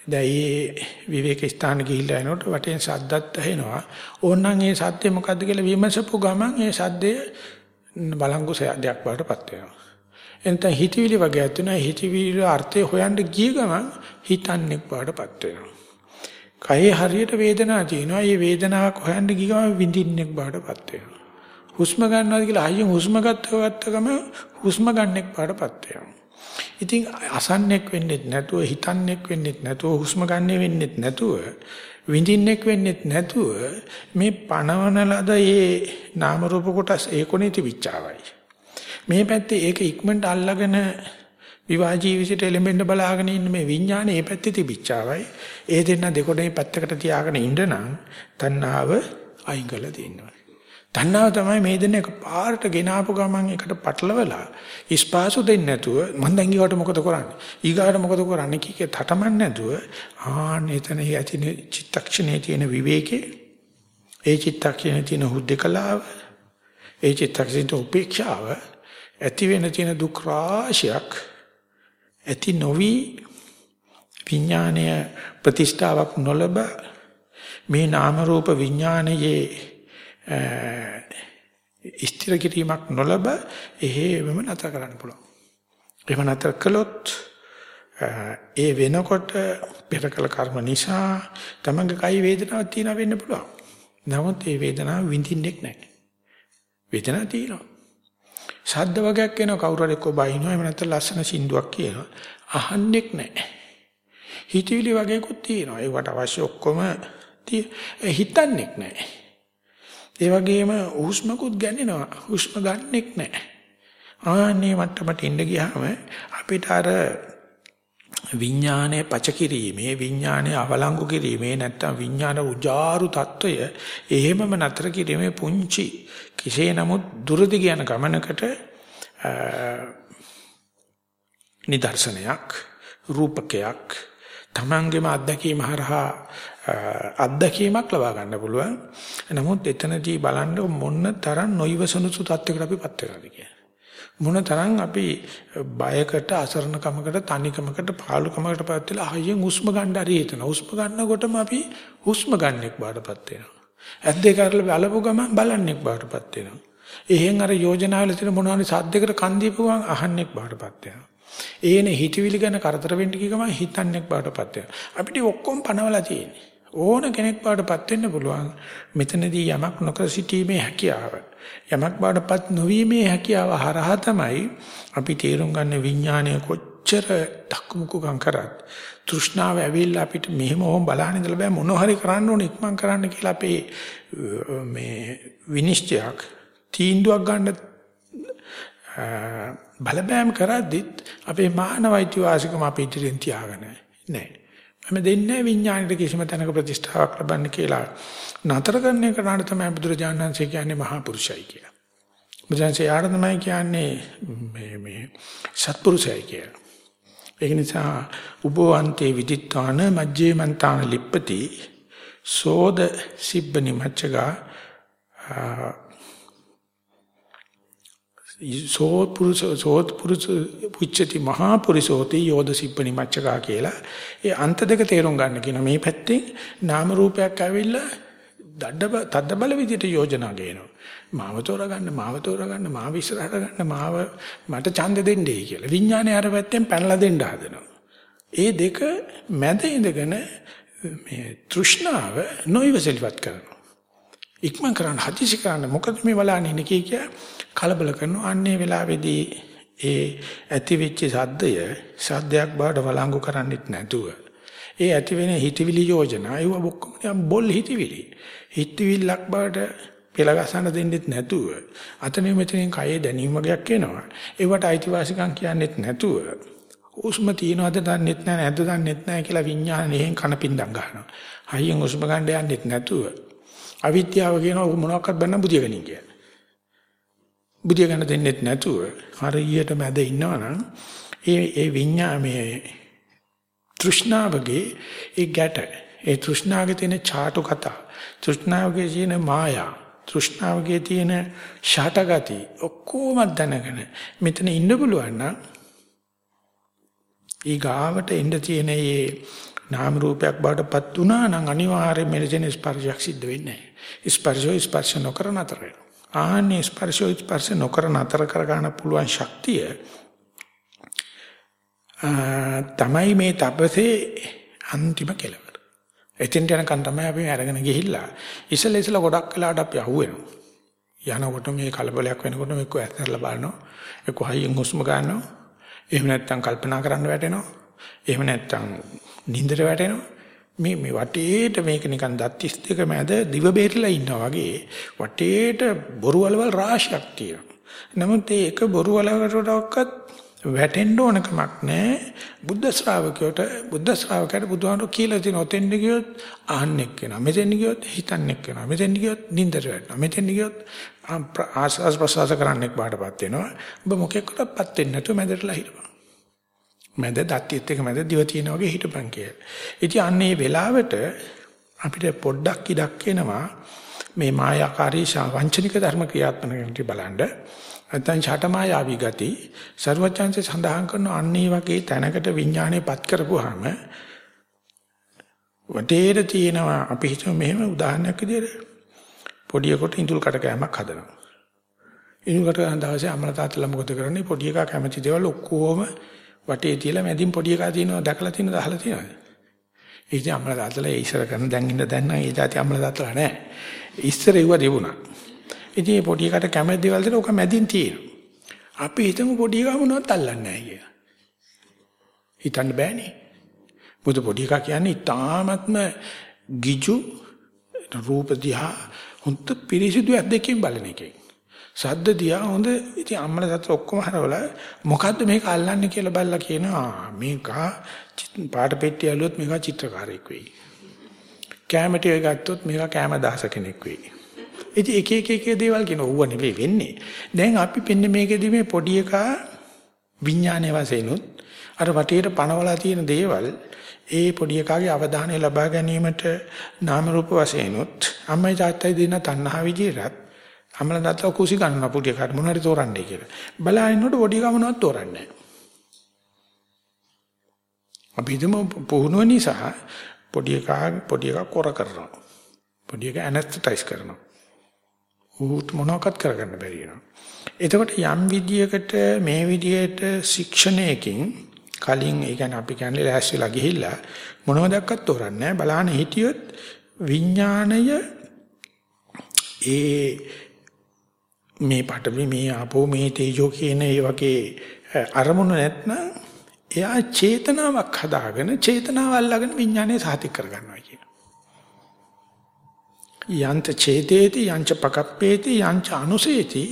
දැන් මේ විවේක ස්ථාන ගිහිල්ලා එනකොට වටෙන් සද්දත් ඇහෙනවා. ඕනනම් ඒ සද්දේ මොකද්ද කියලා විමසපු ගමන් ඒ සද්දය බලංගු සයදයක් වඩටපත් වෙනවා. එතන හිතවිලි වගේ ඇතුණා හිතවිලි අර්ථය හොයන්න ගිය ගමන් හිතන්නේ වඩටපත් වෙනවා. කයේ හරියට වේදනාවක් තියෙනවා. මේ වේදනාවක් හොයන්න ගිය ගමන් විඳින්නේ වඩටපත් වෙනවා. හුස්ම ගන්නවා කියලා අයියෙන් හුස්ම ගත්ත ගම හුස්ම ගන්නෙක් වඩටපත් වෙනවා. ඉතින් අසන්නෙක් වෙන්නෙත් නැතුව හිතන්නෙක් වෙන්නෙත් නැතුව හුස්ම ගන්නෙ වෙන්නෙත් නැතුව විඳින්නෙක් වෙන්නෙත් නැතුව මේ පණවන ලද ඒ නාම රූප කොටස් ඒකොනේ තිබිච්චාවයි. මේ පැත්තේ ඒක ඉක්මනට අල්ලගෙන විවාහ ජීවිතයට එළඹෙන්න බලාගෙන ඉන්න මේ විඥානේ මේ පැත්තේ තිබිච්චාවයි. ඒ දෙන්න දෙකොඩේ පැත්තකට තියාගෙන ඉන්න නම් තණ්හාව අයින් කරලා තියෙනවා. තණ්හාව තමයි මේ දෙන එක පාරට ගෙනාපු ගමන් එකට පටලවලා ඉස්පාසු දෙන්නේ නැතුව මං දැන් ඊවට මොකද කරන්නේ? ඊගාට මොකද කරන්නේ? කීකේ තටමන් නැතුව ආන්න එතන ඇති චිත්තක්ෂණයේ තියෙන විවේකේ ඒ චිත්තක්ෂණයේ තියෙන හුද්දකලාව ඒ චිත්තක්ෂණයේ උපේක්ෂාව ඇති වෙන තියෙන දුක් රාශියක් ඇති නොවි විඥානය ප්‍රතිෂ්ඨාවක් නොලබ මේ නාම රූප විඥානයේ ස්ථිර කිරීමක් නොලබ එහෙමම නැතර කරන්න පුළුවන්. එහෙම නැතර කළොත් ඒ වෙනකොට පෙරකල කර්ම නිසා තමන්ගේ කයි වේදනාවක් තියෙන වෙන්න පුළුවන්. නමුත් ඒ වේදනාව විඳින්නෙක් නැහැ. වේදනාවක් තියෙනවා. ශබ්ද වගේක් එනවා කවුරු හරි එක්ක බයිනවා එහෙම නැත්නම් ලස්සන සින්දුවක් කියනවා. අහන්නෙක් නැහැ. හිතවිලි වගේකුත් තියෙනවා. ඒවට අවශ්‍ය ඔක්කොම හිතන්නෙක් නැහැ. ඒ වගේම හුස්මකුත් ගන්නෙනවා. හුස්ම ගන්නෙක් නැහැ. ආන්නේ මට්ටමට ඉන්න ගියාම අපිට අර විඥානයේ පච කිරීමේ විඥානයේ අවලංගු කිරීමේ නැත්තම් විඥාන උජාරු తত্ত্বය එහෙමම නතර කිරීමේ පුංචි කෙසේ නමුත් දුරදි යන ගමනකට නිදර්ශනයක් රූපකයක් තමන්ගේම අත්දැකීම හරහා අත්දැකීමක් ලබා ගන්න පුළුවන්. නමුත් එතනදී බලන්න මොන තරම් නොයවසනුසු තත්යකට අපිපත් වෙනවද කියන්නේ. මොන තරම් අපි බයකට අසරණකමකට තනිකමකට පාළුකමකට පත් වෙලා හයියෙන් හුස්ම ගන්න හරි හිතන. හුස්ම ගන්නකොටම අපි හුස්ම ගන්නෙක් බාටපත් වෙනවා. ඇද්දේ කරලා බලපු ගමන් බලන්නෙක් බාටපත් වෙනවා. එහෙන් අර යෝජනාවල තියෙන මොනවාරි සද්දයකට කන් දීපුවම අහන්නෙක් බාටපත් වෙනවා. ඒනේ හිතවිලි ගැන කරදර වෙන්න කිය ගමන් හිතන්නෙක් බාටපත් වෙනවා. අපිට ඔක්කොම පනවලා තියෙන්නේ. ඕන කෙනෙක් බාටපත් වෙන්න පුළුවන්. මෙතනදී යමක් නොකර සිටීමේ හැකියාව. යමක් බාටපත් නොවීමේ හැකියාව හරහා තමයි අපි තේරුම් ගන්න විඥානය කොච්චර දක්මුකුකම් කරත් තෘෂ්ණාව ඇවිල්ලා අපිට මෙහෙම ඕම් බලහන් ඉඳලා බෑ මොන හරි කරන්න ඕන ඉක්මන් කරන්න කියලා අපේ මේ විනිශ්චයක් තීන්දුවක් ගන්න බලපෑම් කරද්දිත් අපේ මානවයිති වාසිකම අපේ ඉදිරියෙන් තියාගෙන නැහැ. මම දෙන්නේ විඥාණයට කිසිම තැනක ප්‍රතිෂ්ඨාවක් ලබන්න කියලා නතර කරන එක නාට තමයි බුදුරජාණන් වහන්සේ කියන්නේ මහා පුරුෂයයි කියලා. බුදුන්සේ යාර තමයි කියන්නේ මේ මේ සත්පුරුෂයයි කියලා. ඒක නිසා උබෝවන්තේ විදිත්වාන මජ්ජේ මන්තාන ලිප්පති සෝද සිබ්බනි මච්චගා සෝ පුරුෂ සෝත් පුරුෂ පුච්චති මහා පුරිසෝති යෝධ සිප්පනි මච්චකා කියලා. ඒ අන්ත දෙක තේරුම් ගන්න කියන මේ පැත්තෙන් නාම රූපයක් ඇවිල්ලා දඩ තද්ද බල විදියට යෝජනා ගේනවා. මාව තෝරගන්න මාව තෝරගන්න මාව ඉස්සරහට ගන්න මාව මට ඡන්ද දෙන්නයි කියලා. විඥානය අර පැත්තෙන් පැනලා දෙන්න හදනවා. ඒ දෙක මැද ඉඳගෙන මේ තෘෂ්ණාව නොයවසලිවත් කරනවා. ඉක්මන් කරන්න හදිසි කරන්න. මොකද මේ බලන්නේ ඉන්නේ කිය කලබල කරනවා. අන්නේ වෙලාවේදී ඒ ඇති වෙච්ච සද්දය සද්දයක් බවට වළංගු කරන්නෙත් නැතුව. ඒ ඇති වෙන හිතවිලි යෝජනා ඒව ඔක්කොම බොල් හිතවිලි. හිතවිල්ලක් බවට පෙළගසන්න දෙන්නෙත් නැතුව අතනේ මෙතනින් කයේ දැනීම වගේක් එනවා. ඒවට අයිතිවාසිකම් කියන්නෙත් නැතුව උස්ම තියනවද දන්නෙත් නැහැ නැද්ද දන්නෙත් නැහැ කියලා විඥානයෙන් කනපින්දම් ගන්නවා. හයියෙන් උස්ම ගන්න යන්නෙත් නැතුව අවිද්‍යාව කියනවා මොනවාක්වත් බන්න බුදියගනින් කියලා බුදිය ගන්න දෙන්නෙත් නැතුව හරියට මැද ඉන්නවනම් ඒ ඒ විඤ්ඤාමයේ තෘෂ්ණාවගේ ඒ ගැට ඒ තෘෂ්ණාවගේ තියෙන ചാටු කතා තෘෂ්ණාවගේ තියෙන මායා තෘෂ්ණාවගේ තියෙන ෂටගති ඔක්කොම දැනගෙන මෙතන ඉන්න පුළුවන් නම් ඊගාවට එන්න තියෙන මේ නාම රූපයක් බාටපත් වුණා නම් අනිවාර්යයෙන් මෙලෙසින් ස්පර්ශයක් සිද්ධ වෙන්නේ නැහැ. ස්පර්ශෝ ස්පර්ශ නොකර නතර වෙනවා ආන්නේ ස්පර්ශෝ ස්පර්ශ නොකර නතර කර ගන්න පුළුවන් ශක්තිය තමයි මේ තපසේ අන්තිම කෙලවර. එතෙන්ට යනකන් තමයි අපි අරගෙන ගිහිල්ලා ඉසල ඉසල ගොඩක් වෙලාවට අපි අහුවෙනවා. යනකොට මේ කලබලයක් වෙනකොට මේක ඇත්තරලා බලනවා. ඒක හයියෙන් හුස්ම ගන්නවා. එහෙම නැත්නම් කල්පනා කරන්න වැටෙනවා. එහෙම නැත්නම් නින්දට වැටෙනවා. මේ මේ වටේට මේක නිකන් දත් 32 මැද දිව බේරිලා ඉන්නා වගේ වටේට බොරු වලවල් රාශියක් තියෙනවා. නමුත් ඒ එක බොරු වලකටවත් වැටෙන්න ඕන කමක් නැහැ. බුද්ධ ශ්‍රාවකයට බුද්ධ ශ්‍රාවකයට බුදුහාමුදුරුවෝ කියලා තියෙන ඔතෙන්ද ගියොත් අහන්නෙක් වෙනවා. මෙතෙන්ද ගියොත් හිතන්නෙක් වෙනවා. මෙතෙන්ද ගියොත් නින්දට වැටෙනවා. මෙතෙන්ද ගියොත් ආස්වාස් ප්‍රසවාස කරන්නෙක් බාටපත් වෙනවා. ඔබ මොකෙකටවත් වෙන්නේ නැතුව මැදටලා හිටපන්. මැද දත්තියත් එක මැද දිව තියෙන වගේ හිටපන් කියලා. ඉතින් අන්නේ වෙලාවට අපිට පොඩ්ඩක් ඉඩක් එනවා මේ මායාකාරී වංචනික ධර්ම ක්‍රියාත්මක වෙනටි බලන්න. නැත්නම් ඡටමායාවි ගති ਸਰවඥාන්සේ සඳහන් කරන අන්නේ වගේ තැනකට විඥානයපත් කරපුවාම වටේට තියෙනවා අපි හිතමු මෙහෙම උදාහරණයක් විදියට පොඩියකට ඉඳුල් කට කෑමක් හදනවා. ඉඳුල් කට ගන්න දවසේ අම්මලා තාත්තලා මොකද කරන්නේ පොඩි එකා කැමති දේවල් ඔක්කොම වටේ තියලා මැදින් පොඩි එකා තියෙනවා දැකලා තියෙනවද අහලා තියෙනවද? ඒ ඉතින් අම්මලා තාත්තලා ඒ ඉස්සර කරන දැන් ඉන්න දැන් නම් ඒ જાති අම්මලා තාත්තලා නැහැ. ඉස්සර ඒව තිබුණා. ඉතින් මේ පොඩි එකට කැමති දේවල් දෙන ඔක මැදින් තියෙනවා. අපි හිතමු පොඩි එකා මොනවත් අල්ලන්නේ නැහැ කියලා. හිතන්න බෑනේ. බුදු පොඩි එකා කියන්නේ තාමත්ම ගිජු රූප දිහා හොඳ පිරිසිදු ඇද්දකින් බලන එකේ. සද්ද දිහා හොඳ ඉතින් අම්මලා තාත්තලා ඔක්කොම හරවලා මොකද්ද මේක අල්ලන්නේ කියලා බලලා කියනවා මේක පාට පෙට්ටිය ඇල්ලුවොත් මේක චිත්‍රකාරයෙක් වෙයි. කැමටි එක ගත්තොත් මේක කැම දහස කෙනෙක් වෙයි. ඉතින් එක එක එක දේවල් කියන ඕව නෙවෙයි වෙන්නේ. දැන් අපි පින්න මේකෙදි මේ පොඩි එකා විඥානයේ වශයෙන්ුත් අර වටේට පනවලා තියෙන දේවල් ඒ පොඩි එකාගේ අවධානය ලබා ගැනීමට නාම රූප වශයෙන්ුත් අම්මයි තාත්තයි දෙන තණ්හා විදියටත් අම්මලා තාත්තලා කුසි ගන්න පොඩි එකාට මොන හරි තෝරන්නේ කියලා. බලහින්නකොට පොඩි එකා මොනවත් තෝරන්නේ නැහැ. අපි හිතමු පුහුණුව නිසා පොඩි එකා පොඩි එකා කොර කරනවා. පොඩි එකා ඇනස්තටයිස් කරනවා. ඌට මොනවක්වත් කරගන්න බැරි වෙනවා. එතකොට යම් විදියකට මේ විදියට ශික්ෂණයකින් කලින් ඒ කියන්නේ අපි කියන්නේ ලෑස්තිලා ගිහිල්ලා මොනවදක්වත් තෝරන්නේ නැහැ. බලහන් හිටියොත් විඥාණය ඒ මේ පටවි මේ ආපෝ මේ තේජෝ කියන ඒ වගේ අරමුණ නැත්නම් එයා චේතනාවක් හදාගෙන චේතනාව අල්ලගෙන විඥානය සාතික කරගන්නවා කියන. යන්ත චේතේති යංච පකප්පේති යංච අනුසේති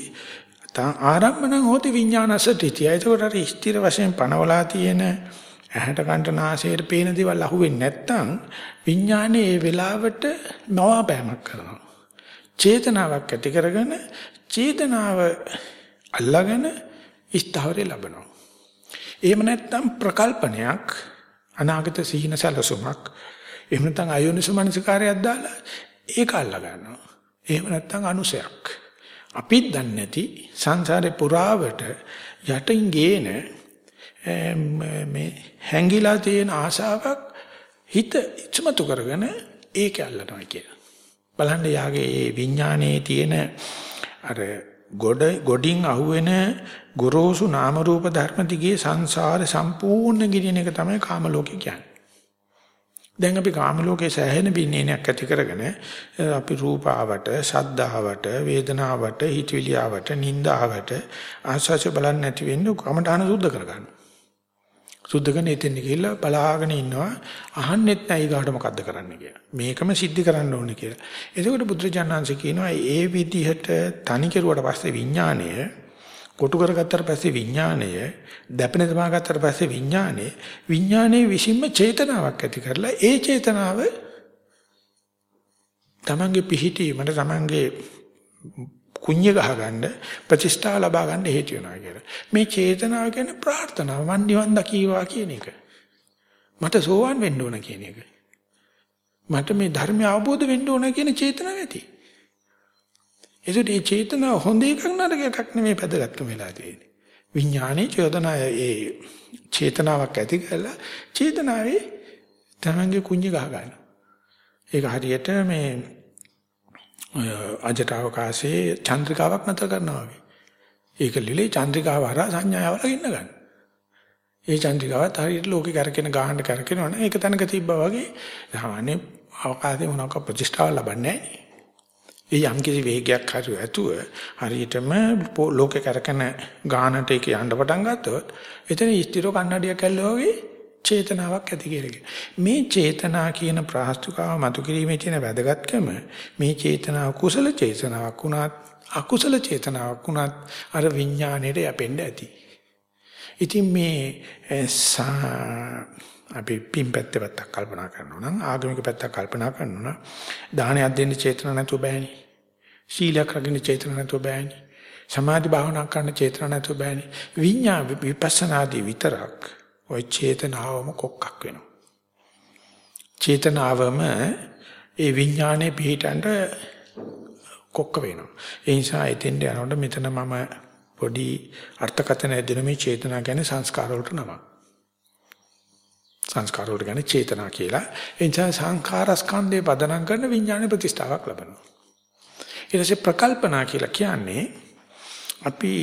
ආරම්භන හෝති විඥානසටිතිය. ඒකට අර ස්ථිර වශයෙන් පනවලා තියෙන ඇහැට කන්ට නාසයට පේන දේවල් අහුවෙන්නේ නැත්නම් විඥානේ ඒ වෙලාවට නවාපෑමක් කරනවා. චේතනාවක් ඇති කරගෙන චේතනාව අල්ලාගෙන ස්ථාවරය ලබනවා. එහෙම නැත්නම් ප්‍රකල්පනයක් අනාගත සිහින සැලසුමක් එහෙම නැත්නම් අයෝනිසු මනසිකාරයක් දාලා ඒක අල්ලා ගන්නවා. එහෙම නැත්නම් අනුසයක්. අපිත් දන්නේ නැති සංසාරේ පුරාවට යටින් ගේන මේ හැංගිලා තියෙන ආශාවක් හිත ඉස්මතු කරගෙන ඒක අල්ලනවා කියලා. බලන්න යාගේ මේ විඥානයේ තියෙන අර ගොඩ ගොඩින් අහුවෙන ගොරෝසු නාම රූප ධර්ම දිගේ සංසාර සම්පූර්ණ ගිරින එක තමයි කාම ලෝකේ කියන්නේ. දැන් අපි කාම ලෝකේ සෑහෙන බින්නේනයක් ඇති කරගෙන අපි රූපාවට, ශබ්දාවට, වේදනාවට, හිතවිලියාවට, නින්දාවට ආශාස බලන්නේ නැති වෙන්නේ කමඨාන සුද්ධ කරගන්න. සුද්ධ කරන එතෙන් ගිහිල්ලා බලාගෙන ඉන්නවා අහන්නෙත් නැහැ ඊගාට මොකද්ද කරන්න කියලා. මේකම සිද්ධි කරන්න ඕනේ කියලා. එතකොට බුදුරජාණන්සේ කියනවා ඒ විදිහට තනි කෙරුවට පස්සේ විඥාණය කොටු කරගත්තට පස්සේ විඥාණය දැපෙන තමා ගත්තට පස්සේ විඥාණය විඥානයේ විසින්ම චේතනාවක් ඇති කරලා ඒ චේතනාව තමන්ගේ පිහිටීමට තමන්ගේ කුඤ්ඤ ගහගන්න ප්‍රතිෂ්ඨාව ලබා ගන්න හේතු වෙනවා කියලා. මේ චේතනාව කියන්නේ ප්‍රාර්ථනාව. මන් නිවන් දකීවා කියන එක. මට සෝවන් වෙන්න ඕන කියන එක. මට මේ ධර්මය අවබෝධ වෙන්න ඕන කියන චේතනාව ඇති. ඒසොත් මේ චේතනාව හොඳ එකක් නරක එකක් නෙමෙයි පැදගත්කම වෙලා තියෙන්නේ. විඥානයේ චේතනාව ඒ චේතනාවක් ඇති කරලා චේතනාවේ තමන්ගේ කුඤ්ඤ ගහ ගන්නවා. ඒක හරියට මේ අජට අවකාශයේ චන්ද්‍රිකාවක් නැතර කරනවා වගේ. ඒක ලිලේ චන්ද්‍රිකාව හරහා සංඥාවල ගෙන්න ගන්න. ඒ චන්ද්‍රිකාවත් හරියට ලෝකේ කරකින ගහන්න කරකිනවනේ ඒක තැනක තිබ්බා වගේ සාමාන්‍ය අවකාශයේ මොනවාක ප්‍රතිෂ්ඨාව ලබන්නේ ඒ යම් කිසි වේගයක් හරි ඇතුව හරියටම ලෝකේ කරකන ගානට ඒක යන්න පටන් ගත්තොත් එතන ස්ථිරව කන්නඩියක් ඇල්ලුවා වගේ චේතනාවක් ඇති කියලා. මේ චේතනා කියන ප්‍රාස්තුකාව මතු කිරීමේ තියෙන වැදගත්කම මේ චේතනාව කුසල චේතනාවක් වුණත් අකුසල චේතනාවක් වුණත් අර විඥාණයට යැපෙන්න ඇති. ඉතින් මේ අපි පින් පැත්තේ පැත්තක් කල්පනා කරනවා නම් ආගමික පැත්තක් කල්පනා කරනවා නම් දානයක් දෙන්න චේතන නැතුව බෑනේ. සීලයක් රකින්න චේතන නැතුව බෑනේ. සමාධි භාවනා කරන්න චේතන නැතුව බෑනේ. විඤ්ඤා විපස්සනාදී විතරක් ওই චේතනාවම කොක්කක් වෙනවා. චේතනාවම ඒ විඥානේ පිහිටන්ට කොක්ක වෙනවා. ඒ නිසා එතෙන්ට යනකොට මෙතන මම පොඩි අර්ථකථන දෙන මේ චේතනා කියන්නේ සංස්කාර වලට නමක්. සංස්කාර වලට කියන්නේ චේතනා කියලා. ඒ නිසා සංඛාර ස්කන්ධේ පදනම් කරන විඥාන ප්‍රතිස්ථාවක් ලබනවා. ඊට පස්සේ ප්‍රකල්පනා කියලා කියන්නේ අපි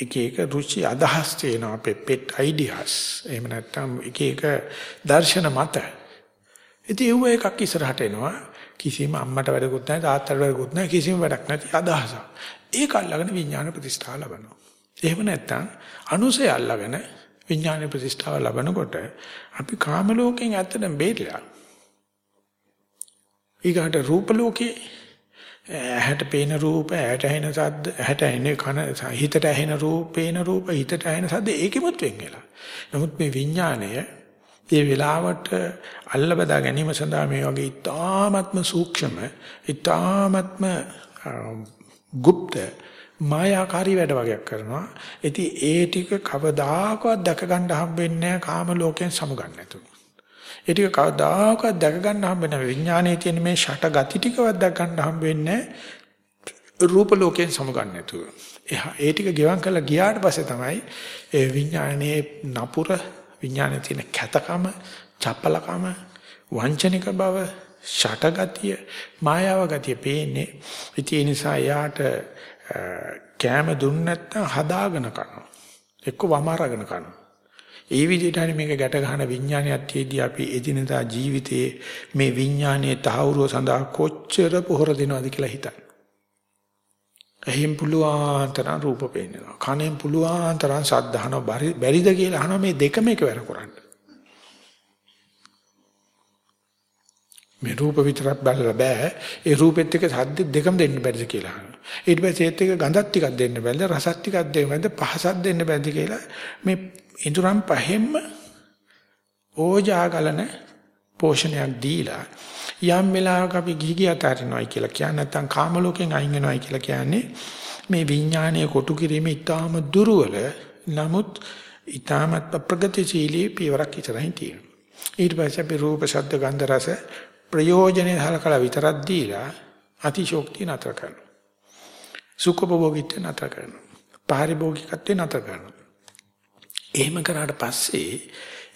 එක එක රුචි අදහස් තියෙනවා අපේ pet ideas. එහෙම නැත්නම් එක එක දර්ශන මත. ඉතින් ඒව එකක් ඉස්සරහට එනවා. කිසිම අම්මට වැඩකුත් නැහැ තාත්තට වැඩකුත් නැහැ කිසිම වැඩක් නැති අදහසක්. ඒක අල්ලගෙන විඥාන ප්‍රතිස්ථාව ලබනවා. එහෙම නැත්නම් අනුසය අල්ලගෙන විඥාන ප්‍රතිස්ථාව ලබනකොට අපි කාම ලෝකෙන් ඇත්තටම බේරලා. ඊගාට රූප ලෝකේ ඇහැට පේන රූප ඇහැට ඇහෙන සද්ද ඇහැට ඇහෙන කන හිතට ඇහෙන රූප පේන රූප හිතට ඇහෙන සද්ද ඒකෙමුත් වෙන් වෙලා. නමුත් මේ විඥාණය ඒ වෙලාවට අල්ල බදා ගැනීම සඳහා මේ වගේ ඊ타ත්ම සූක්ෂම ඊ타ත්ම গুপ্ত මායාකාරී වැඩ වගේක් කරනවා. ඉතින් ඒ ටික කවදාකවත් දැක ගන්න හම්බෙන්නේ නැහැ කාම ලෝකයෙන් සමුගන්න නැතුව. ඒ ටික කවදාකවත් දැක ගන්න හම්බෙන්නේ නැහැ. විඥානයේ තියෙන මේ ෂට ගති ටිකවත් දැක ගන්න හම්බෙන්නේ රූප ලෝකයෙන් සමුගන්න නැතුව. ඒ ටික ගෙවම් කරලා ගියාට පස්සේ තමයි ඒ විඥානයේ නපුර විඥානයේ තියෙන කැතකම, චපලකම, වංචනික බව, ෂටගතිය, මායාව ගතිය පේන්නේ. ඉතින් ඒ නිසා යාට කෑම දුන්න නැත්නම් හදාගෙන කනවා. එක්ක වමාරගෙන කනවා. ඒ විදිහට හරි මේක ගැට ගන්න විඥානයක් තියදී අපි එදිනදා ජීවිතයේ මේ විඥානයේ තහවුරුව සඳහා කොච්චර පොහොර දෙනවද කියලා හිතන්න. එහෙන් පුළුවන් තරම් රූප පේනවා. කනෙන් පුළුවන් තරම් ශබ්ද අහනවා. බැරිද කියලා අහනවා මේ දෙකම එකවර කරන්න. මේ රූප විතරක් බලලා බෑ. ඒ රූපෙත් එක්ක සද්ද දෙකම දෙන්න බැරිද කියලා අහනවා. ඊට පස්සේ ඒත් එක්ක ගඳක් ටිකක් දෙන්න බැරිද? රසක් ටිකක් දෙන්න බැරිද? පහසක් දෙන්න බැරිද කියලා මේ ඉඳුරම් පහෙන්ම ඕජාගලන පෝෂණයක් දීලා යම් වෙලාවක අපි ගිහි අතාරිනවයි කියලා කියන්නේ නැත්නම් කාම ලෝකෙන් අයින් වෙනවයි කියලා කියන්නේ මේ විඥානයේ කොටු කිරීම ඊටාම දුර්වල නමුත් ඊටාමත් ප්‍රගතිශීලී පියවරක් ඉතරහින් තියෙනවා ඊට පස්සේ අපි රූප ශබ්ද ගන්ධ රස ප්‍රයෝජනේ හලකලා විතරක් දීලා අතිශෝක්තිය නතර කරනවා. සුඛභෝගීත්වය නතර කරනවා. පාරිභෝගිකත්වය නතර කරනවා. එහෙම කරාට පස්සේ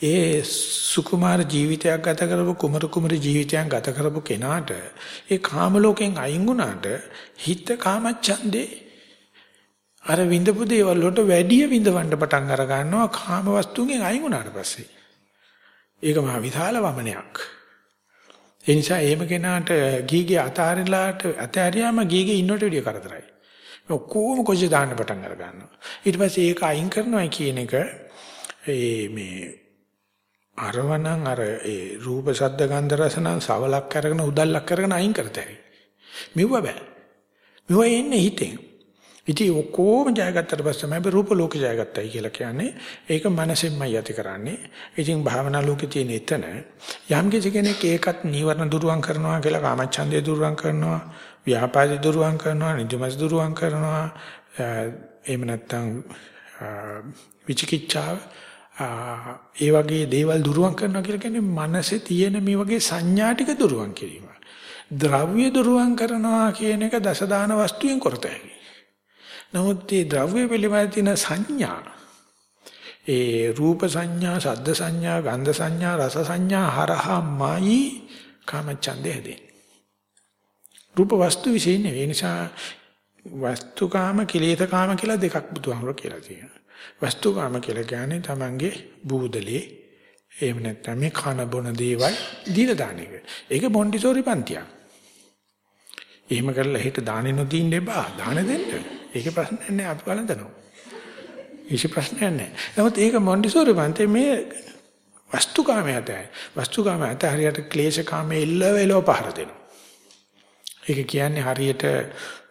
ඒ සුකුමාර ජීවිතයක් ගත කරපු කුමරු කුමරු ජීවිතයක් ගත කරපු කෙනාට ඒ කාම ලෝකෙන් අයින් වුණාට හිත කාමච්ඡන්දේ අර විඳපු දේවල් වලට වැඩි විඳවන්න පටන් අර ගන්නවා කාම වස්තුන්ගෙන් අයින් වුණාට පස්සේ. ඒක මහ විශාල වමනයක්. ඒ නිසා එහෙම කෙනාට ගීගේ අතාරිලාට අතහැරියාම ගීගේ ඉන්නට වැඩිය කරදරයි. ඔක්කොම කොච්චර දාන්න පටන් අර ගන්නවා. ඊට පස්සේ ඒක අයින් කරනවා කියන එක ඒ මේ අරවණන් අර ඒ රූප ශබ්ද ගන්ධ රස නම් සවලක් අරගෙන උදල්ලක් අරගෙන අයින් කරතයි. මෙව බෑ. මෙව එන්නේ හිතෙන්. ඉතින් ඔක්කොම ජයගත්තට පස්සේ මම රූප ලෝක ජයගත්තයි කියලා කියන්නේ ඒක මනසෙන්මයි යති කරන්නේ. ඉතින් භාවනා ලෝකේ තියෙන එතන යම් කෙනෙක් ඒකත් නීවරණ දුරුවන් කරනවා කියලා කාමච්ඡන්දය දුරුවන් කරනවා, ව්‍යාපාදේ දුරුවන් කරනවා, නිදිමස් දුරුවන් කරනවා, එහෙම නැත්නම් විචිකිච්ඡාව ඒ වගේ දේවල් දුරුවන් කරනවා කියලා කියන්නේ මනසේ තියෙන මේ වගේ සංඥා ටික දුරුවන් කිරීම. ද්‍රව්‍ය දුරුවන් කරනවා කියන එක දසදාන වස්තුවෙන් කරතයි. නමුත් මේ ද්‍රව්‍ය පිළිබඳ තියෙන සංඥා ඒ රූප සංඥා, ශබ්ද සංඥා, ගන්ධ සංඥා, රස සංඥා හරහාමයි කාමච්ඡන්දය හැදෙන්නේ. රූප වස්තු විශේෂ නෙවෙයි. නිසා වස්තුකාම, කිලේශකාම කියලා දෙකක් බුදුහාමුදුරුවෝ කියලා තියෙනවා. වස්තුකාම කියලා කියන්නේ Tamange බූදලේ එහෙම නැත්නම් මේ කන බොන දේවල් දීලා දාන එක. ඒක මොන්ටිසෝරි පන්තියක්. එහෙම කරලා හිට දාන්නේ නොදීන්න එපා. දාන දෙන්න. ඒක ප්‍රශ්නයක් නෑ අපි බලනවා. කිසි ප්‍රශ්නයක් නෑ. නමුත් ඒක මොන්ටිසෝරි පන්තියේ මේ වස්තුකාමයට වස්තුකාමයට හරියට ක්ලේශකාමයේ එල්ලව එලව පහර දෙනවා. ඒක කියන්නේ හරියට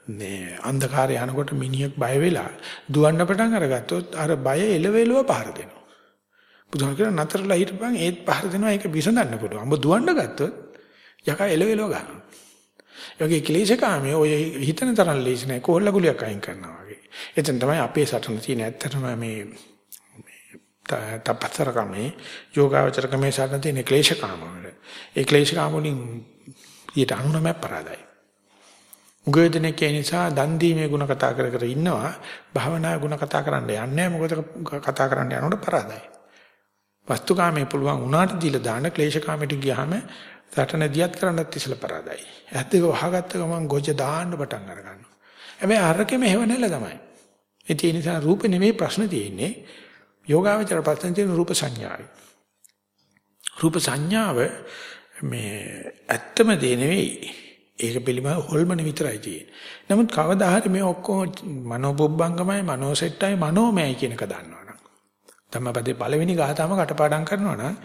මේ අන්ධකාරය යනකොට මිනිහෙක් බය වෙලා දුවන්න පටන් අරගත්තොත් අර බය එලවෙලව පහර දෙනවා. බුදුහාම කියන නතරලා හිටපන් ඒත් පහර දෙනවා ඒක විසඳන්න පුළුවන්. ඔබ දුවන්න ගත්තොත් යකා එලවෙලව ගන්නවා. ඒ වගේ ක්ලේශකාමයේ ඔය හිතන තරම් ලේසි නෑ කොල්ල ගුලියක් අයින් කරනවා වගේ. එතෙන් තමයි අපේ සටන තියෙන ඇත්තටම මේ තපතරකමේ යෝගාවචරකමේ සටන තියෙන ක්ලේශකාම වල. ඒ ක්ලේශකාම වලින් ඊට 99 පරාදයි. උගදෙනෙක් ඒ නිසා දන් දීමේ ಗುಣ කතා කර කර ඉන්නවා භාවනා ಗುಣ කතා කරන්න යන්නේ මොකද කතා කරන්න යනකොට පරාදයි වස්තුකාමයේ පුළුවන් උනාට දීලා දාන ක්ලේශකාමයට ගියාම සටන දියත් කරන්නත් ඉස්සලා පරාදයි ඇත්ත ඒක වහගත්ත ගමන් ගොජ දාන්න පටන් අර ගන්නවා හැබැයි අරකෙම හේව නැල තමයි ඒ නිසා රූප නෙමෙයි ප්‍රශ්න තියෙන්නේ. යෝගාවචර ප්‍රශ්න තියෙන රූප සංඥාවයි. රූප සංඥාව මේ ඇත්තම දේ නෙවෙයි. ඒක පිළිබඳ හොල්මන විතරයි තියෙන්නේ. නමුත් කවදා හරි මේ ඔක්කොම මනෝබොබ්බංගමයි මනෝසෙට්ටයි මනෝමයයි කියන එක දන්නවනම්. තමපදේ පළවෙනි ගාතාවම කටපාඩම් කරනවා නම්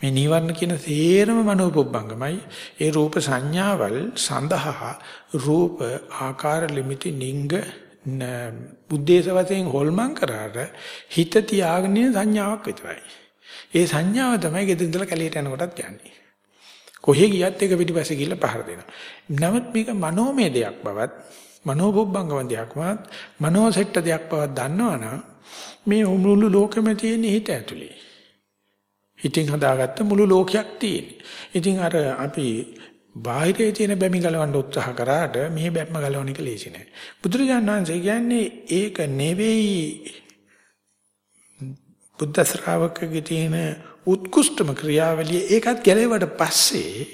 මේ නීවරණ කියන සේරම මනෝපොබ්බංගමයි ඒ රූප සංඥාවල් සඳහා රූප ආකාර ලිමිති නිංග බුද්දේශ වශයෙන් හොල්මන් කරාට හිත තියාගෙන සංඥාවක් විතරයි. ඒ සංඥාව තමයි ගෙදර ඉඳලා කැලියට යනකොටත් යන්නේ. කොහෙ ගියත් ඒක පිටිපස්සේ ගිහිල්ලා පහර දෙනවා. නමුත් මේක මනෝමය දෙයක් බවත් මනෝබොබ්බංගම දෙයක් බවත් මනෝසෙට්ට දෙයක් බවත් දන්නවනම් මේ මුළු ලෝකෙම තියෙන හිත ඇතුලේ. හිතින් හදාගත්ත මුළු ලෝකයක් තියෙන. ඉතින් අර අපි බාහිරේ තියෙන බැමි ගලවන්න උත්සාහ කරාට මේ බැම්ම ගලවන එක ලේසි නෑ. බුදුරජාණන් වහන්සේ කියන්නේ ඒක නෙවෙයි බුද්ධ ශ්‍රාවකගේ තියෙන උත්කෘෂ්ඨම ක්‍රියාවලිය ඒකත් ගැලෙවට පස්සේ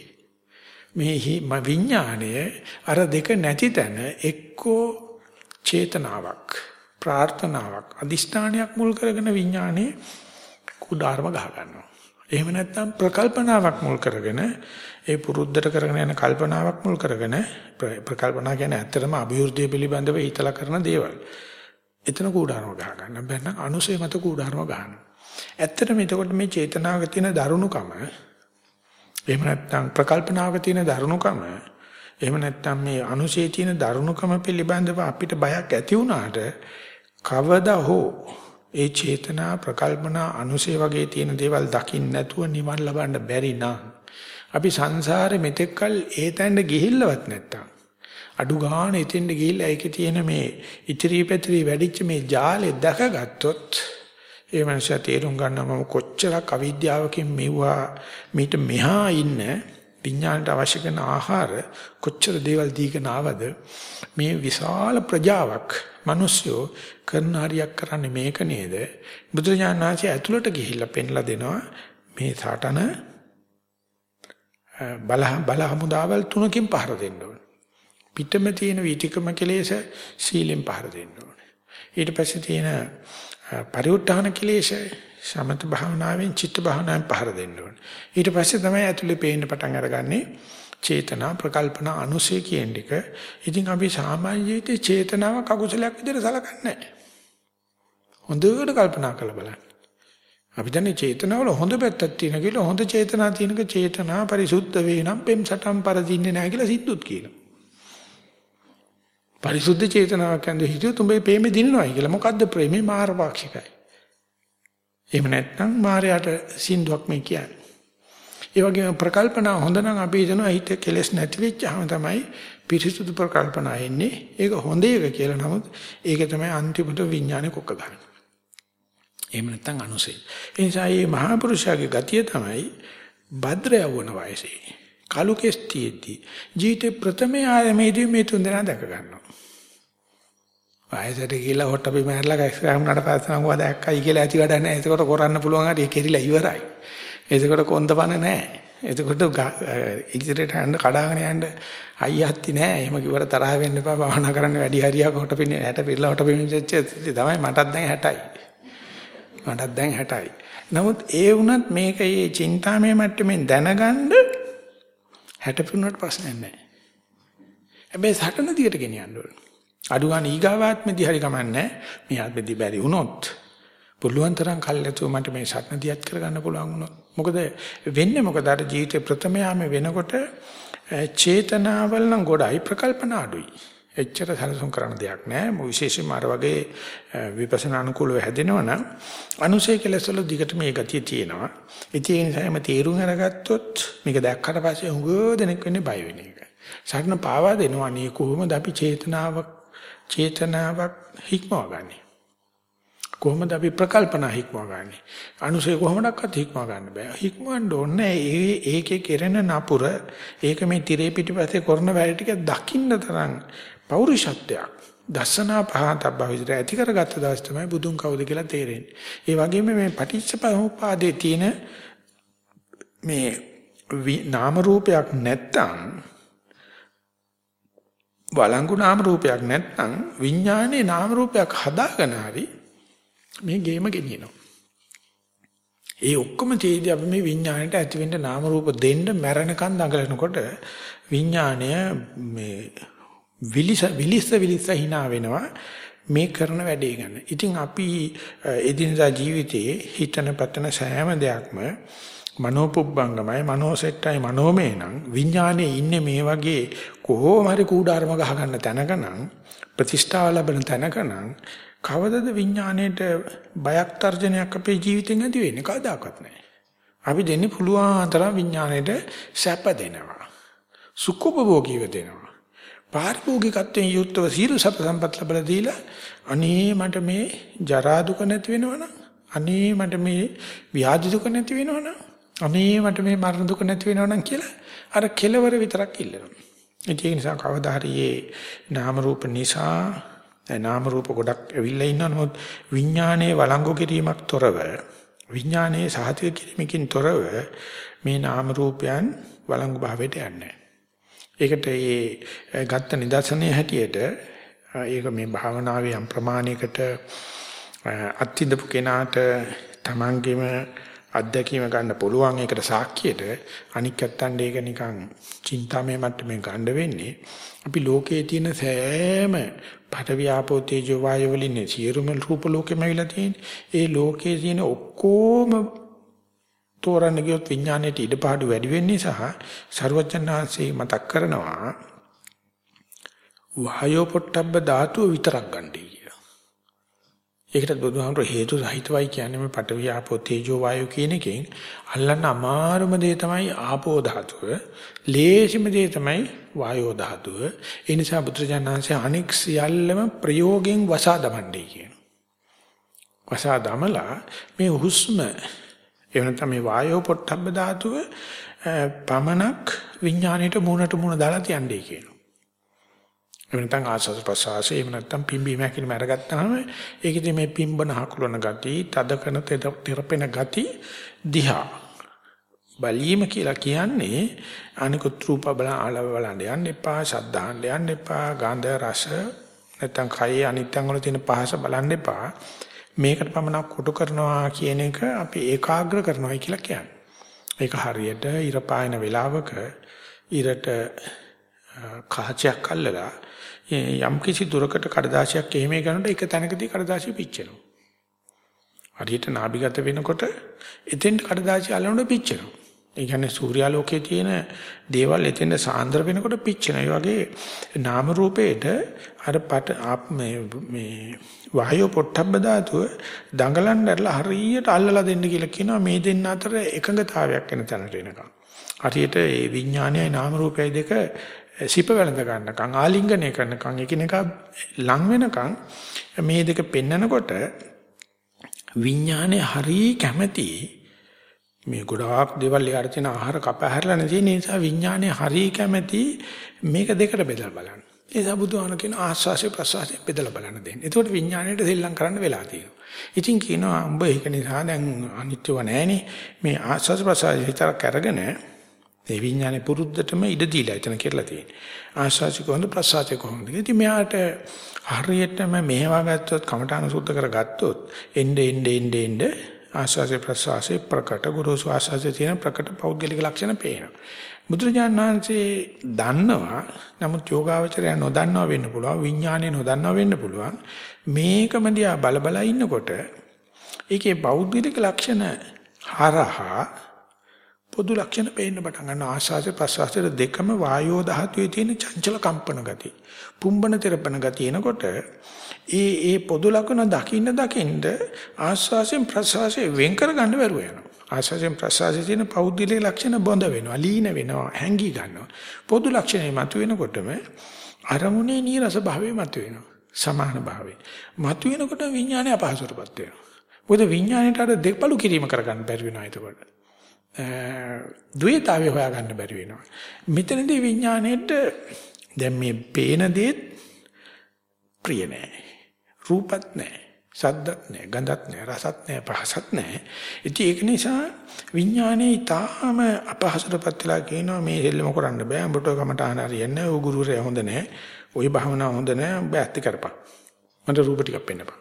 මේ විඥාණය අර දෙක නැති තැන එක්කෝ චේතනාවක් ප්‍රාර්ථනාවක් අදිෂ්ඨානයක් මුල් කරගෙන විඥානේ කුඩාරම ගහ ගන්නවා. එහෙම නැත්නම් ප්‍රකල්පනාවක් මුල් කරගෙන ඒ පුරුද්දට කරගෙන යන කල්පනාවක් මුල් කරගෙන ප්‍රකල්පනා කියන්නේ ඇත්තටම අභිවෘද්ධිය පිළිබඳව හිතලා කරන දේවල්. එතන කූඩාරම ගහ ගන්න. බැන්න අනුසය මත කූඩාරම ගන්න. ඇත්තටම එතකොට මේ චේතනාවක තියෙන දරුණුකම එහෙම නැත්නම් ප්‍රකල්පනාවක තියෙන දරුණුකම එහෙම නැත්නම් මේ අනුශේ තියෙන දරුණුකම පිළිබඳව අපිට බයක් ඇති වුණාට කවදා හෝ ඒ චේතනා ප්‍රකල්පනා අනුශේ වගේ තියෙන දේවල් දකින්න නැතුව නිවන් ලබන්න බැරි නම් අපි සංසාරේ මෙතෙක්කල් ඒ තැනට ගිහිල්ලවත් නැත්තම් අඩු ගන්න එතෙන්ට ගිහිල්ලා ඒකේ තියෙන මේ ඉතිරි පැතිරි වැඩිච්ච මේ ජාලේ දැකගත්තොත් ඒ මනුස්සයා තේරුම් ගන්නවා මම කොච්චරක් අවිද්‍යාවකින් මෙවුවා. මීට මෙහා ඉන්න විඥාණයට අවශ්‍ය කරන ආහාර කොච්චර දේවල් දීගෙන ආවද? මේ විශාල ප්‍රජාවක් මිනිස්සු කරන හරියක් කරන්නේ මේක නේද? බුදුරජාණන් වහන්සේ ඇතුළට ගිහිල්ලා පෙන්ලා දෙනවා මේ සාටන බල බල හමුදාවල් තුනකින් පහර දෙන්න ඕනේ. පිටම තියෙන වීතිකම කෙලෙස සීලෙන් පහර දෙන්න ඕනේ ඊට පස්සේ තියෙන පරිඋත්ථාන කෙලෙස සමත භාවනාවෙන් චිත්ත භාවනාවෙන් පහර දෙන්න ඕනේ. ඊට පස්සේ තමයි ඇතුලේ පේන්න පටන් අරගන්නේ චේතනා ප්‍රකල්පන අනුසය කියන එක. ඉතින් අපි සාමාන්‍ය ජීවිතේ චේතනාව කකුසලයක් විදිහට සලකන්නේ නැහැ. හොඳට කල්පනා කරලා බලන්න. අපි දන්නේ චේතනාවල හොඳ පැත්තක් තියෙන කියලා හොඳ චේතනා තියෙනක චේතනා පරිසුද්ධ වේ නම් පෙම් සටම් පරදින්නේ නැහැ කියලා සිද්දුත් කියනවා. පරිසුද්ධ චේතනාවක් ඇඳ හිතුවොත් උඹේ ප්‍රේමෙ දිනනවායි කියලා. මොකද්ද ප්‍රේමේ මාරපාක්ෂිකයි. එහෙම නැත්නම් මායයට සින්දුවක් මේ කියන්නේ. ඒ වගේම ප්‍රකල්පනා හොඳ නම් අපි හිතනවා හිත කෙලස් නැති වෙච්චාම තමයි පිරිසුදු ප්‍රකල්පනා එන්නේ. ඒක හොඳ එක කියලා නමුත් ඒක තමයි අන්තිමට විඥානේ කොක්ක ගන්න. එහෙම නැත්නම් අනුසය. ඒ නිසා මේ මහා පුරුෂයාගේ ගතිය තමයි භද්‍ර යවන වයසේ. කලු කෙස් තියෙද්දි ජීවිතේ ප්‍රථම ආයමේදී මේ තුන් දෙනා දැක ගන්නවා. වයසට ගිහිල්ලා හොට්ට බිම හැරලා ගහුණාට පස්සේ නම් දැක්කයි කියලා ඇති වැඩ නැහැ. එතකොට කරන්න පුළුවන් හරි කෙරිලා ඉවරයි. එතකොට කොන්දපන නැහැ. එතකොට ඉදිරියට යන්න කඩාගෙන යන්න අයියහත්ති නැහැ. එහෙම කිව්වට තරහ වෙන්න එපා. භාවනා කරන්න වැඩි හරියක් හොට පින්නේ 60 පිරලා හොට පින්නේ තමයි මටත් දැන් 60යි. මටත් දැන් 60යි. නමුත් ඒ වුණත් මේක මේ චින්තාමය මට්ටමින් දැනගන්න 60 පිරුණාට ප්‍රශ්නයක් නැහැ. හැබැයි සටන දිගට ගෙනියන්න ඕනේ. අඩු ගන්න ඊගාවාත්මෙදී හරි කමන්නේ මේ ආත්මෙදී බැරි වුණොත් පුළුවන් තරම් කල්ැතුව මට මේ සත්න දියත් කරගන්න පුළුවන් වුණොත්. මොකද වෙන්නේ මොකද? අර ජීවිතේ ප්‍රථම යාම වෙනකොට චේතනාවල් නම් ගොඩයි ප්‍රකල්පනා අඩුයි. එච්චර සැලසුම් කරන දෙයක් නෑ විශේෂයෙන්ම අර වගේ විපස්සනා අනුකූලව හැදෙනවනම් අනුසය කෙලසල දිගට මේ ගතිය තියෙනවා. ඉතින් ඒ නිසා මේ තීරුම් අරගත්තොත් මේක දැක්කට පස්සේ හුඟ දෙනෙක් වෙන්නේ බය වෙන එක. සරණ පාවා දෙනවා. නේ කොහොමද අපි චේතනාවක් චේතනාවක් හික්මව ගන්නෙ. කොහොමද අපි ප්‍රකල්පනා හික්මව ගන්නෙ? අනුසය කොහොමඩක්වත් හික්මව ගන්න බෑ. හික්මවන්න ඕනේ ඒ ඒකේ කෙරෙන නපුර ඒක මේ tire පිටිපස්සේ කරන වැඩ ටික දකින්න තරම් පෞරුෂත්වයක්. දසනා පහතබ්බ විතර ඇති කරගත්ත දවස් තමයි බුදුන් කවුද කියලා තේරෙන්නේ. ඒ වගේම මේ පටිච්චසමුප්පාදේ තියෙන මේ නාම රූපයක් නැත්තම් වළංගු නාම රූපයක් නැත්නම් විඥානේ නාම රූපයක් හදාගෙන හරි මේ ගේම ගෙනියනවා. ඒ ඔක්කොම තියදී අපි මේ විඥාණයට ඇතිවෙන්න නාම රූප දෙන්න මැරෙනකන් දඟලනකොට විඥාණය මේ විලිස විලිස විලිස hina වෙනවා මේ කරන වැඩේ ගන්න. ඉතින් අපි එදිනදා ජීවිතයේ හිතන පතන සෑම දෙයක්ම මනෝපුබ්බංගමයි මනෝසෙට්ටයි මනෝමය නම් විඥානේ ඉන්නේ මේ වගේ කොහොම හරි කූඩාරම ගහ ගන්න තැනකනම් ප්‍රතිෂ්ඨාව ලැබෙන තැනකනම් කවදද විඥාණයට බයක් තර්ජනයක් අපේ ජීවිතෙන් ඇති වෙන්නේ කවදාකවත් නැහැ. අපි දෙන්නේ පුළුවන් තරම් විඥාණයට සැප දෙනවා. සුඛෝපභෝගීව දෙනවා. පාරිභෝගිකත්වයෙන් යුක්තව සීල සප සම්පත් ලැබලා දීලා අනේ මට මේ ජරා දුක නැති වෙනවනම් අනේ මට මේ ව්‍යාධි දුක නැති වෙනවනම් අනේ මට මේ මරණ දුක නැති වෙනවනම් කියලා අර කෙලවර විතරක් ඉල්ලනවා. ඒ නිසා කවදා හරි මේ නාම රූප නිසා නාම රූප ගොඩක් ඇවිල්ලා ඉන්නවා නමුත් විඥානයේ වළංගු කිරීමක් තොරව විඥානයේ සහතික කිරීමකින් තොරව මේ නාම රූපයන් වළංගු භාවයට යන්නේ ඒකට ඒ ගත්ත නිදර්ශනයේ හැටියට ඒක මේ භාවනාවේ යම් ප්‍රමාණයකට අත්විඳපු කෙනාට තමන්ගේම අත්දැකීම ගන්න පුළුවන් ඒකට සාක්කියට අනික් ඇත්තන් ඒක නිකන් චින්තාමය මට්ටමේ ගන්න වෙන්නේ. අපි ලෝකයේ තියෙන සෑම පඨවි ආපෝ තේජෝ වායෝ වලින් සියලුම රූප ලෝකෙම ඇවිල්ලා තියෙන්නේ. ඒ ලෝකයේ තියෙන ඔක්කොම තෝරන්න ගියොත් විඥාණයට ඉඩපාඩු වැඩි වෙන නිසා ਸਰවඥාන්සේ මතක් කරනවා වායෝ පොට්ටබ්බ ධාතුව විතරක් ගන්නයි ඒකට බුදුහාමුදුරු හේතු සහිතවයි කියන්නේ මේ පඨවි ආපෝ තේජෝ වායෝ කියන එකෙන් අල්ලන්න අමාරුම දේ තමයි ආපෝ ධාතුව. ලේසිම දේ තමයි වායෝ ධාතුව. ඒ නිසා බුදුරජාණන්සේ අනෙක් සියල්ලම ප්‍රයෝගෙන් වසා දමන්නේ කියනවා. වසා දමලා මේ හුස්ම එහෙම නැත්නම් මේ වායෝ පොට්ටබ්බ ධාතුව පමනක් විඥාණයට මූණට මූණ දාලා තියන්නේ කියනවා. එහෙම නැත්නම් ආස්වාද ප්‍රසආසය එහෙම නැත්නම් පිම්බීම හැකිලිම අරගත්තාම ඒකෙදි මේ පිම්බන හකුලන ගති, තද කරන තෙරපෙන ගති දිහා බලීම කියලා කියන්නේ අනිකුත් රූප බල ආලව බලන්න යන්න එපා, ශබ්දාහන්න යන්න එපා, ගන්ධ රස නැත්නම් කයේ අනිත්‍යංග වල තියෙන පහස බලන්න එපා. මේකට පමණක් කොටු කරනවා කියන එක අපි ඒකාග්‍ර කරනවා කියලා කියන්නේ. ඒක හරියට ඉර පායන වෙලාවක ඉරට කහචයක් අල්ලලා යම් කිසි දුරකට කඩදාසියක් එහෙම ගන්නකොට එක තැනකදී කඩදාසිය පිච්චෙනවා. හරියට නාභිගත වෙනකොට එතෙන් කඩදාසිය අල්ලනකොට පිච්චෙනවා. ඒ කියන්නේ සූර්යාලෝකයේ තියෙන දේවල් එතෙන් සාන්ද්‍ර වෙනකොට පිච්චෙනවා. ඒ වගේ නාම රූපේට අර පට මේ මේ වායෝ පොට්ටබ්බ ධාතුව දඟලන්නදලා හරියට අල්ලලා දෙන්න කියලා කියනවා මේ දෙන්න අතර එකඟතාවයක් වෙන තැනට එනකම්. හරියට ඒ විඥානයයි නාම රූපයයි දෙක සිප වැළඳ ගන්නකම් ආලිංගනය කරනකම් එකිනෙකා ලං වෙනකම් මේ දෙක පෙන්නකොට විඥානේ හරි කැමැති මේ ගොඩාක් දේවල් යාර තියෙන ආහාර කපහැරලා නැති නිසා විඥානේ හරි කැමැති මේක දෙකට බෙදලා බලන්න. ඒ නිසා බුදුහාම කියන ආස්වාසේ ප්‍රසවාසයේ බෙදලා බලන්න දෙන්නේ. එතකොට විඥාණයට දෙල්ලම් කරන්න වෙලා තියෙනවා. ඉතින් කියනවා උඹ ඒක නිසා දැන් අනිත්‍යව නැහැනේ. මේ ආස්වාස ප්‍රසවාසය විතරක් අරගෙන ඒ විඥානේ පුරුද්දටම ඉඩ දීලා එතන කියලා තියෙන්නේ. ආශාසි කොහොමද ප්‍රසආසි කොහොමද? ඉතින් මෙයාට හරියටම මෙහෙවා ගත්තොත් කමඨාන සුද්ධ කරගත්තොත් එnde එnde එnde එnde ආශාසි ප්‍රසආසි ප්‍රකට ගුරුසු ආශාසි තියෙන ප්‍රකට පෞද්ගලික ලක්ෂණ පේනවා. බුදුරජාණන් වහන්සේ දන්නවා නමුත් යෝගාවචරය නොදන්නවා වෙන්න පුළුවන් විඥානය නොදන්නවා වෙන්න පුළුවන් මේකම දිහා බල බල ඉන්නකොට ඒකේ බෞද්ධික ලක්ෂණ හරහා පොදු ලක්ෂණ පේන්න පටන් ගන්න ආශාස ප්‍රසවාසයේ දෙකම වායෝ ධාතුවේ තියෙන චංචල කම්පන ගතිය. පුම්බන තෙරපන ගතිය එනකොට ඒ ඒ පොදු ලක්ෂණ දකින්න දකින්න ආශාසයෙන් ප්‍රසවාසයෙන් වෙන් කර ගන්න බැරුව යනවා. ආශාසයෙන් ප්‍රසවාසයේ තියෙන පෞද්ගලික ලක්ෂණ බොඳ වෙනවා, ලීන වෙනවා, හැංගී ගන්නවා. පොදු ලක්ෂණේ මතුවෙනකොටම අරමුණේ නීරස භාවයේ මතුවෙනවා. සමාන භාවයේ. මතුවෙනකොට විඥානය අපහසුටපත් වෙනවා. මොකද විඥාණයට අර දෙකපළු කිරීම කරගන්න බැරි වෙනවා එතකොට. ද්වේතාවය හොයාගන්න බැරි වෙනවා. මෙතනදී විඥාණයට දැන් මේ පේන දේත් ප්‍රිය නෑ. රූපත් නෑ. සද්දත් නෑ. ගඳත් නෑ. රසත් නෑ. පහසත් නෑ. ඉතින් ඒක නිසා විඥානේ ඊටාම අපහසුටපත් වෙලා කියනවා මේ දෙල්ලම කරන්න බෑ. උඹට කමට ආන හරියන්නේ. ඕ ගුරුවරයා හොඳ නෑ. ওই භාවනාව හොඳ නෑ උඹ ඇත්ත කරපන්. මට රූප ටිකක් පෙන්නපන්.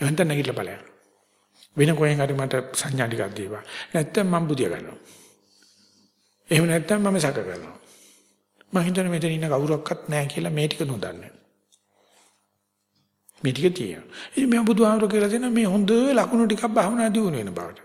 එහෙනම් නැගිටලා බලයන්. වෙන කොහෙන් හරි මට සංඥා ටිකක් දීපන්. නැත්තම් මම බුදිය ගන්නවා. එහෙම නැත්තම් මම සැක කරනවා. මම හිතන්නේ මෙතන ඉන්න කවුරක්වත් නැහැ කියලා මේ ටික නොදන්නේ. මේ ටික තියෙනවා. ඉතින් මම බුදුහාමර කියලා දෙන මේ හොඳ ලකුණු ටිකක් භාවනා දියුණු වෙන බවට.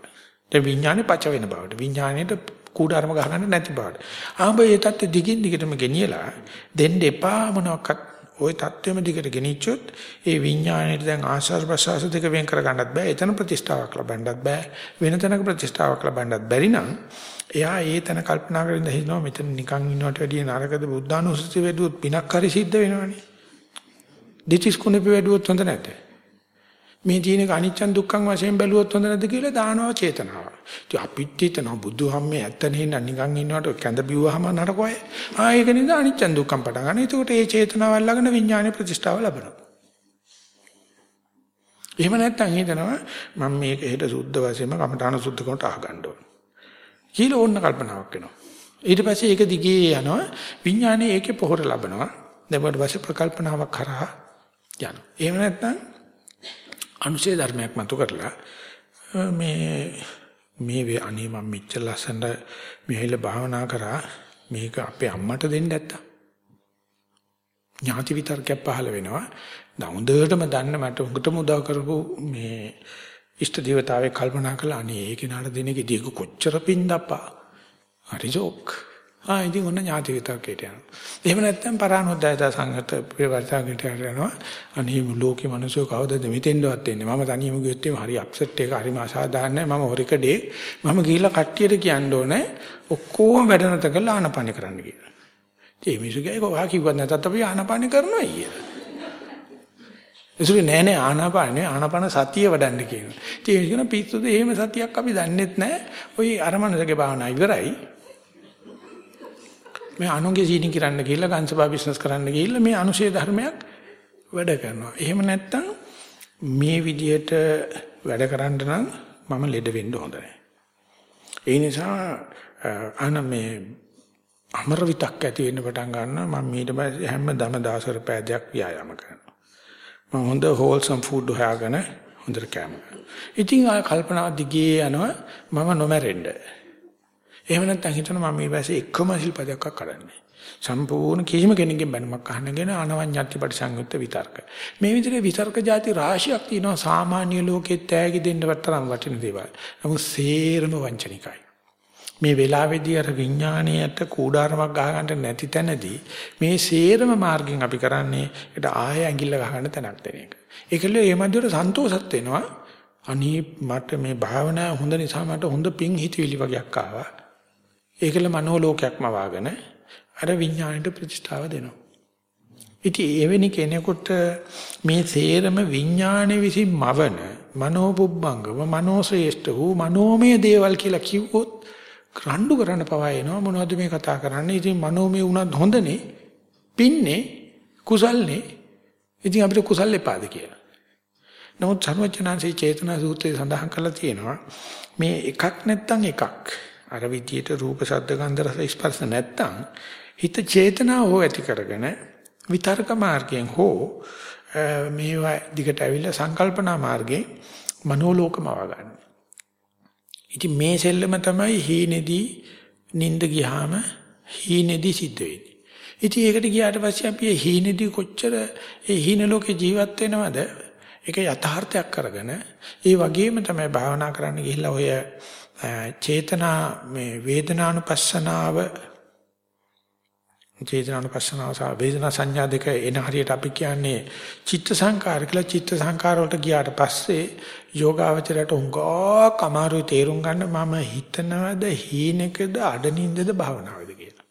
දැන් විඥානේ පච වෙන බවට. විඥාණයට කූඩාරම ගහගන්න නැති බවට. ආඹ ඒ தත්ත්ව දිගින් දිගටම ගෙනියලා දෙන්න එපා මොනවාක්වත් ওই தත්වෙම දිගට ගෙනිච්චොත් ඒ විඥාණයට දැන් ආස්වාද ප්‍රසවාස දෙක වෙන් කරගන්නත් බෑ. එතන ප්‍රතිස්ථාවක් ලබන්නත් බෑ. වෙන තැනක ප්‍රතිස්ථාවක් ලබන්නත් බැරි නම් එයා ඒ තැන කල්පනා කරගෙන හිතනවා මෙතන නිකන් ඉන්නවට වැඩිය නරකද බුද්ධානුස්සතිය වැඩුවොත් පිනක් හරි සිද්ධ වෙනවනේ. දෙතිස් කුණේ වැඩුවොත් හොඳ නැතේ. මේ තියෙනක අනිච්චන් දුක්ඛන් වශයෙන් බැලුවොත් හොඳ නැද්ද කියලා දානවා චේතනාව. ඉතින් අපිත් හිතනවා බුදුහම්මේ ඇත්ත නෙන්න නිකන් ඉන්නවට කැඳ බිව්වහම නරකයි. ආ ඒක නේද අනිච්චන් දුක්ඛන් පටන් ගන්න. ඒකට ඒ චේතනාව අල්ලගෙන විඥානයේ ප්‍රතිෂ්ඨාව ලබනවා. එහෙම නැත්නම් හිතනවා මම මේක හෙට සුද්ධ වශයෙන්ම කමඨාන සුද්ධ කරනට අහගන්න ඕන. කියලා ඕන්න කල්පනාවක් එනවා. ඊට පස්සේ ඒක දිගේ යනවා විඥානයේ ඒකේ පොහොර ලබනවා. දැන් ඊට පස්සේ ප්‍රකල්පනාවක් කරා යනවා. එහෙම නැත්නම් අනුශේ ධර්මයක් මතු කරලා මේ මේ වේ අනේ මම මෙච්චර ලස්සනට මෙහෙල භාවනා කරා මේක අපේ අම්මට දෙන්න නැත්තම් ඥාති විතර්කයක් පහළ වෙනවා. දවුඳටම දන්න මට උඟටම උදව් කරපු මේ ඉෂ්ට දේවතාවේ කල්පනා කළා අනේ ඒ කෙනාට දෙන එකදී කොච්චර පින්දප්පා. හරි ජෝක්. ආ ඉතින් ඔන්න ඥාති විතර්කයට යනවා. එහෙම නැත්නම් පරානොද්දායත සංගත ප්‍රවර්තකයට යනවා. අනේ ලෝකේ මිනිස්සු කවදද මෙතෙන්වත් එන්නේ. මම තනියම ගියොත් එimhe හරි අප්සෙට් එක හරිම අසාධාරණයි. මම හොරිකඩේ මම ගිහිල්ලා කට්ටියට කියන්න ඕනේ ඔක්කොම වැඩ නැත කරලා ආනපන කරන්න කියලා. ඉතින් මිනිස්සු ගේක වා කිව්වත් නැතත් අපි ආනපන කරනවා කියලා. ඒසුලේ නෑ නෑ ආනාපානේ ආනාපාන සතිය වඩන්න කියනවා. ඉතින් ඒ කියන පිස්සුද එහෙම සතියක් අපි දන්නෙත් නෑ. ওই අරමනසගේ භාවනා ඉවරයි. මේ අනුගේ සීනි කිරන්න ගිහිල්ලා ගන්සබා බිස්නස් කරන්න ගිහිල්ලා මේ අනුශේ ධර්මයක් වැඩ කරනවා. එහෙම නැත්නම් මේ විදිහට වැඩ කරන්න නම් මම ලෙඩ වෙන්න හොඳ නැහැ. ඒ නිසා අන මේ අමර විතක් ඇති වෙන්න පටන් ගන්නවා මම ඊට පස්සේ හැමදාම දවසකට පෑදයක් ව්‍යායාම කරනවා. මම හොඳ හෝල්සම් ෆුඩ් හොයාගෙන හොඳට කෑම කරනවා. ඉතින් ආය කල්පනා දිගේ යනවා මම නොමැරෙන්න. එහෙම නැත්නම් හිතනවා මම මේ වැසේ එකම සිල්පදයක් කරන්නේ. සම්පූර්ණ කිසිම කෙනෙක්ගෙන් බැනුමක් අහන්නගෙන අනවඤ්ඤත්ති පරිසංයුක්ත විතර්ක. මේ විදිහේ විතර්ක જાති රාශියක් තියෙනවා සාමාන්‍ය ලෝකෙත් තෑගි දෙන්නවත් තරම් වටින දේවල්. නමුත් සේරම වංචනිකයි. මේ වෙලාවේදී අර විඥාණයට කූඩාරමක් ගහගන්න නැති තැනදී මේ සේරම මාර්ගෙන් අපි කරන්නේ ඒකට ආය ඇඟිල්ල ගහගන්න තැනක් දෙන එක. ඒකල ඒ මැදට සන්තෝෂත් වෙනවා. අනී මට මේ භාවනාව හොඳ නිසා මට හොඳ පිං හිතවිලි වගේක් ආවා. ඒකල මනෝලෝකයක්ම වාගෙන අර විඥාණයට ප්‍රතිෂ්ඨාව දෙනවා. ඉතින් එවැනි කෙනෙකුට මේ සේරම විඥාණය විසින් මවන මනෝපුබ්බංගම මනෝශ්‍රේෂ්ඨ වූ මනෝමය දේවල් කියලා කිව්වොත් රණ්ඩු කරන්න පවා එනවා මොනවද මේ කතා කරන්නේ? ඉතින් මනෝමය වුණත් හොඳනේ පින්නේ කුසල්නේ. ඉතින් අපිට කුසල් එපාද කියලා. නමුත් සර්වඥාන්සේ චේතනා සූත්‍රයේ සඳහන් කරලා තියෙනවා මේ එකක් නැත්තම් එකක්. අර විදියට රූප ශබ්ද ගන්ධ රස ස්පර්ශ නැත්තම් හිත චේතනා හෝ ඇති කරගෙන විතර්ක මාර්ගයෙන් හෝ මේවා දිගට ඇවිල්ලා සංකල්පනා මාර්ගයෙන් මනෝලෝකමව ගන්න. ඉතින් මේ සෙල්ලම තමයි හීනේදී නිින්ද ගියාම හීනේදී සිද්ධ වෙන්නේ. ඉතින් ඒකට ගියාට පස්සේ අපි හීනේදී කොච්චර ඒ හීන ලෝකේ ජීවත් වෙනවද? ඒක යථාර්ථයක් කරගෙන ඒ වගේම තමයි භාවනා කරන්න ගිහිල්ලා ඔය චේතනා මේ වේදනානුපස්සනාව චේතනානුපස්සනාව සහ වේදනා සංඥා දෙක එන හරියට අපි කියන්නේ චිත්ත සංකාර කියලා චිත්ත සංකාර වලට ගියාට පස්සේ යෝගාවචරයට උංගා කමාරු තේරුම් ගන්න මම හිතනවද හීනෙකද අඩනින්දද භාවනාවද කියලා.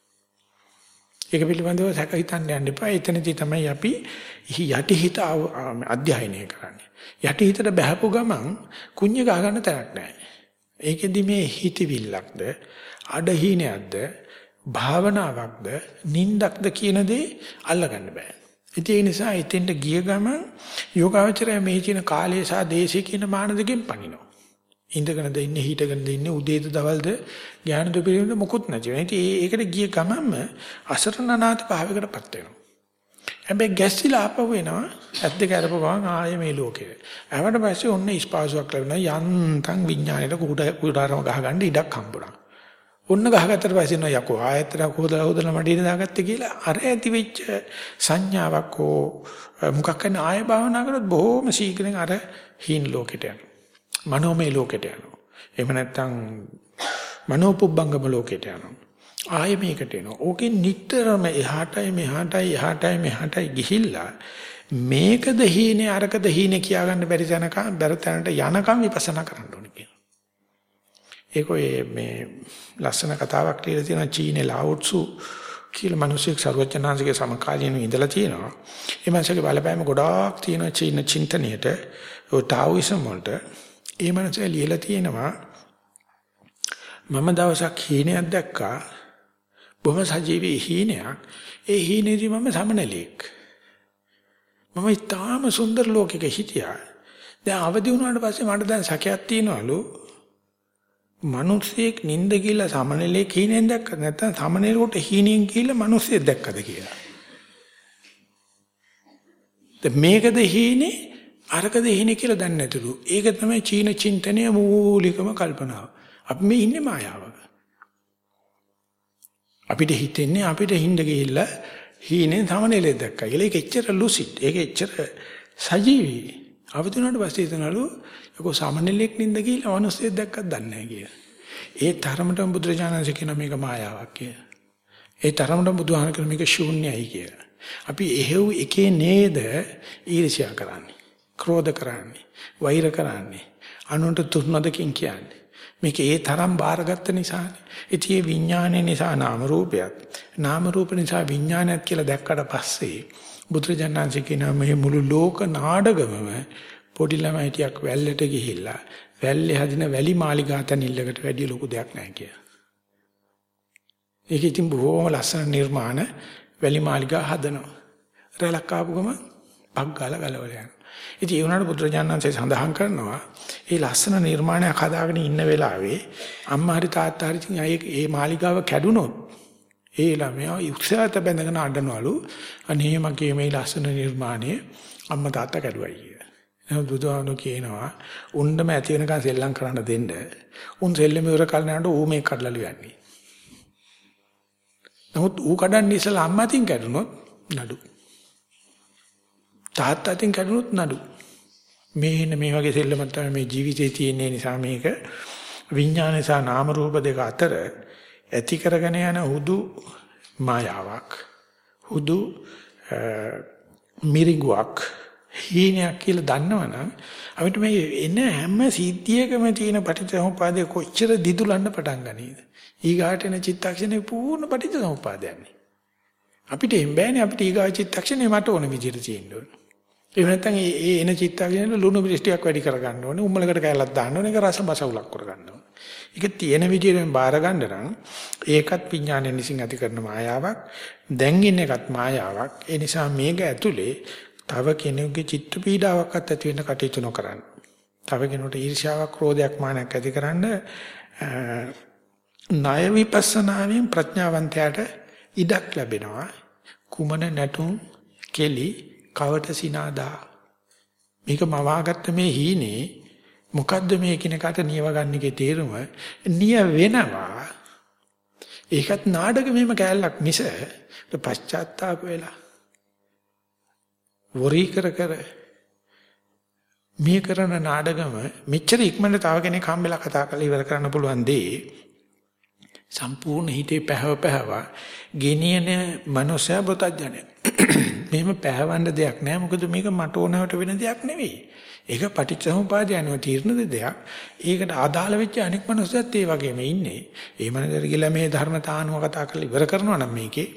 ඒක පිළිබඳව සැක හිතන්න යන්න එපා. එතනදී තමයි අපි යටිහිත අධ්‍යයනය කරන්නේ. යටිහිතට බහපු ගමන් කුඤ්ඤ ගහ ගන්න තැනක් නැහැ. ඒකෙදි මේ හිතවිල්ලක්ද අඩහීනයක්ද භාවනාවක්ද නින්දක්ද කියන දේ අල්ලගන්න බෑ. ඒ නිසා එතෙන්ට ගිය ගමන් යෝගාවචරය මේ කියන කාලය සහ දේශය කියන මාන දෙකෙන් පනිනවා. ඉඳගෙනද ඉන්නේ හිටගෙනද ඉන්නේ උදේද දවල්ද ඥාන දෙපිරිවෙන්න මොකුත් නැති වෙනවා. ඉතින් ඒකට ගිය ගමන්ම අසරණනාත භාවයකටපත් වෙනවා. හැබැයි ගැස්සිලා ආපහු එනවා. ඇත් දෙක අරපුව ගමන් ආයේ මේ ලෝකෙ. ආවට පස්සේ ඔන්න ස්පාසුවක් ලැබෙනවා. යන්තම් විඥාණයට කුඩ කුඩාරම ගහගන්න ඉඩක් හම්බුණා. ඔන්න ගහගත්තට පස්සේ නෝ යකෝ ආයතන හොදලා හොදලා මඩින දාගත්තේ කියලා අර ඇති වෙච්ච සංඥාවක් හෝ මොකක් කරන ආය භාවනා කරොත් බොහොම ශීඝ්‍රයෙන් අර හීන ලෝකෙට යනවා. මනෝමය ලෝකෙට යනවා. එහෙම නැත්නම් මනෝපුබ්බංගම ලෝකෙට යනවා. ආයෙ මේකට එනවා. ඕකෙන් නිටතරම එහාටයි මෙහාටයි එහාටයි මෙහාටයි ගිහිල්ලා මේකද හීනේ අරකද හීනේ කියාගන්න බැරි තැනක බැර තැනට යනකම් විපස්සනා කරන්න ඕනේ කියනවා. ඒක ඔය මේ ලස්සන කතාවක් කියලා තියෙනවා චීනේ ලාවුට්සු කියලා මිනිස්සෙක් සර්වඥාන්සේගේ සමකාලීනව ඉඳලා තියෙනවා. ඒ මිනිස්සගේ බලපෑම ගොඩාක් තියෙනවා චීන චින්තනයේට ඔය ටාවිසම් වලට. ඒ මිනිස්සේ ලියලා තියෙනවා මම දවසක් හීනයක් දැක්කා බොහොම සජීවී හීනයක්. ඒ හීනේදී මම සමනලෙක්. මම ඊටාම සුන්දර ලෝකයක හිටියා. දැන් අවදි වුණාට පස්සේ මට දැන් සැකයක් තියෙනවලු. මිනිස්සෙක් නිින්ද කියලා සමනලෙක් හීනෙන් දැක්කද නැත්නම් සමනලෙකට හීනෙන් කියලා මිනිස්සෙක් දැක්කද කියලා. දැන් මේකද හීනේ අරකද හීනේ කියලා දන්නේ නැතුළු. ඒක තමයි චීන චින්තනයේ මූලිකම කල්පනාව. අපි මේ ඉන්නේ මායාවක. අපිට හිතෙන්නේ අපිට හිඳ ගිහිල්ලා හීනෙන් සමනලෙක් දැක්කා කියලා. ඒක එච්චර ලුසිඩ්. ඒක එච්චර සජීවී. අවතුනට පස්සේ හිතනලු ඒක සමනලෙක් නින්ද කියලා මිනිස්සෙක් දැක්කත් දන්නේ නැහැ කියලා. ඒ තරමටම බුදුරජාණන්සේ කියන මේක මායාවක් කියලා. ඒ තරමටම බුදුහාම කියන මේක ශූන්‍යයි කියලා. අපි එහෙව් එකේ නේද ඊර්ෂ්‍යා කරන්නේ. ක්‍රෝධ කරන්නේ. වෛර කරන්නේ. අනුන්ට තුර්නදකින් කියන්නේ. මේක ඒ තරම් බාරගත්ත නිසානේ. ඉතින් මේ විඥානය නිසා නාම රූපයක්. නාම රූප නිසා විඥානයක් කියලා දැක්කට පස්සේ බුදුරජාණන්සේ කියනවා මේ මුළු ලෝක නාඩගමම පොඩි ළමයි ටිකක් වැල්ලට ගිහිල්ලා වැල්ලේ හදින වැලි මාලිගා තනිල්ලකට වැඩිය ලොකු දෙයක් නැහැ කියලා. ඒක ඉතින් බොහොම ලස්සන නිර්මාණ වැලි මාලිගා හදනවා. රැලක් ආපු ගම පක් ගාලා ගලවලා යනවා. ඉතින් ඒ වුණාට බුදුරජාණන්සේ සඳහන් කරනවා මේ ලස්සන නිර්මාණයක් හදාගෙන ඉන්න වෙලාවේ අම්මා හරි තාත්තා හරි ඉතින් ඒ මාලිගාව කැඩුනොත් ඒ ළමයා උත්සාහත බැඳගෙන අඬනවලු අනේ මගේ මේ ලස්සන නිර්මාණය අම්මා තාත්තා කැඩුවයි කියලා. එහෙනම් බුදුහාමුදුරු කියනවා උණ්ඩම ඇති වෙනකන් සෙල්ලම් කරන්න දෙන්න. උන් සෙල්ලම ඉවර කල නෑනට ඌ මේක කඩලා ලියන්නේ. නමුත් ඌ කඩන්නේ ඉස්සලා අම්මාටින් කැඩුනොත් නඩු. තාත්තටින් කැඩුනොත් නඩු. මේන මේ වගේ සෙල්ලමක් තමයි මේ ජීවිතේ තියෙන නිසා මේක. විඥාන සහ නාම රූප දෙක අතර ඇති කරගෙන යන හුදු මායාවක් හුදු මිරිඟුවක් හීනයක් කියලා දන්නවනම් අපිට මේ එන හැම සිද්ධියකම තියෙන පටිච්චසමුපාදේ කොච්චර දිදුලන්න පටන් ගනීද? ඊගාට එන චිත්තක්ෂණේ පූර්ණ පටිච්චසමුපාදයන්නේ අපිට එම්බෑනේ අපිට ඊගා චිත්තක්ෂණේ මට ඕන විදිහට තියෙන්න ඕනේ. එහෙම නැත්නම් ඒ එන චිත්තාගෙන ලුණු පිළිස්ටියක් වැඩි කරගන්න ඕනේ. උම්මලකට කැලක් දාන්න ඕනේ. ඒක රස බස උලක් කරගන්න ඕනේ. ඒක තියෙන විදිහෙන් බාර ගන්න නම් ඒකත් විඥානයෙන් විසින් ඇති කරන මායාවක්. දැන් ඉන්න එකත් මායාවක්. ඒ නිසා මේක ඇතුලේ තව කෙනෙකුගේ චිත්ත පීඩාවක්වත් ඇති වෙන්න කටයුතු නොකරන්න. තව කෙනෙකුට ඊර්ෂ්‍යාවක්, ක්‍රෝධයක්, මානයක් ඇති කරන්න ණය විපස්සනාවෙන් ප්‍රඥාවන්තයාට ඉඩක් ලැබෙනවා. කුමන නැටුම් කෙලි කවට සිනාදා. මේක මවාගත්ත මේ හීනේ මොකද්ද මේ කිනකට නියවගන්නේකේ තේරුම? නිය වෙනවා ඒකත් නාඩගමේම කෑල්ලක් මිස පශ්චාත්තාප වෙලා. වරි කර කර මේ කරන නාඩගම මෙච්චර ඉක්මනට තව කෙනෙක් හම්බෙලා කතා කරලා ඉවර කරන්න පුළුවන් දේ සම්පූර්ණ හිතේ පැහැව පැහැව ගෙනියන මනුෂ්‍ය පුතඥය. මෙහෙම පැහැවන්න දෙයක් නෑ මොකද මේක මට ඕනවට වෙන දෙයක් නෙවෙයි. ඒක පටිච්චසමුපාදය අනුව තීරණ දෙයක්. ඒකට අදාළ වෙච්ච අනෙක් මනුස්සයත් ඒ වගේම ඉන්නේ. ඒ මනසට ගිහලා මේ ධර්මතානුව කතා කරලා ඉවර කරනවා නම් මේකේ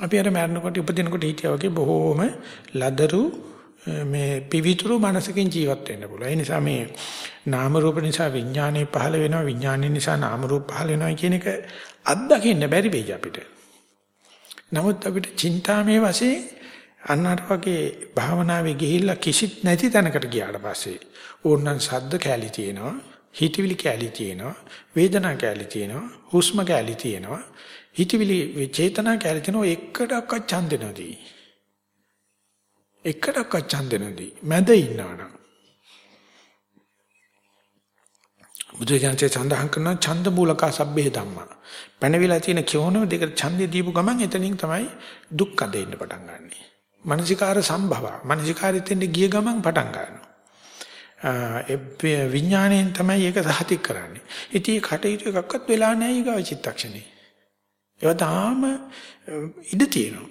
අපි අර මරනකොට උපදිනකොට හිටියා වගේ බොහෝම ලදරු මේ පිවිතුරු මනසකින් ජීවත් වෙන්න පුළුවන්. ඒ නිසා මේ නාම රූප නිසා විඥානය පහළ වෙනවා විඥානය නිසා නාම රූප පහළ වෙනවා කියන එක අත්දකින්න බැරි වෙයි අපිට. නමුත් අපිට චින්තාමේ වශයෙන් අන්නතර වගේ භාවනාවේ ගිහිල්ලා කිසිත් නැති තැනකට ගියාට පස්සේ ඕනනම් ශබ්ද කැලි තියෙනවා හිතවිලි කැලි තියෙනවා වේදනා කැලි තියෙනවා හුස්ම කැලි තියෙනවා. හිතවිලි චේතනා කැලි තියෙනවා. එකටවත් ඡන්දෙ නැති එකටවත් ඡන්ද නැදී. මැද ඉන්නවනම්. බුදුජානකේ සඳහන් කරන ඡන්ද මූලක සබ්බේ ධම්මා. පැනවිලා තියෙන කියෝනම දෙකට ඡන්දය දීපු ගමන් එතනින් තමයි දුක් අදෙන්න පටන් ගන්නෙ. මානසිකාර සම්භව. මානසිකාරෙත් එන්නේ ගිය ගමන් පටන් ගන්නවා. ඒ විඥාණයෙන් තමයි ඒක සහතික කරන්නේ. ඉතින් කටයුතු එකක්වත් වෙලා නැහැ ඊගව චිත්තක්ෂණේ. ඒවා තාම ඉඩ තියෙනවා.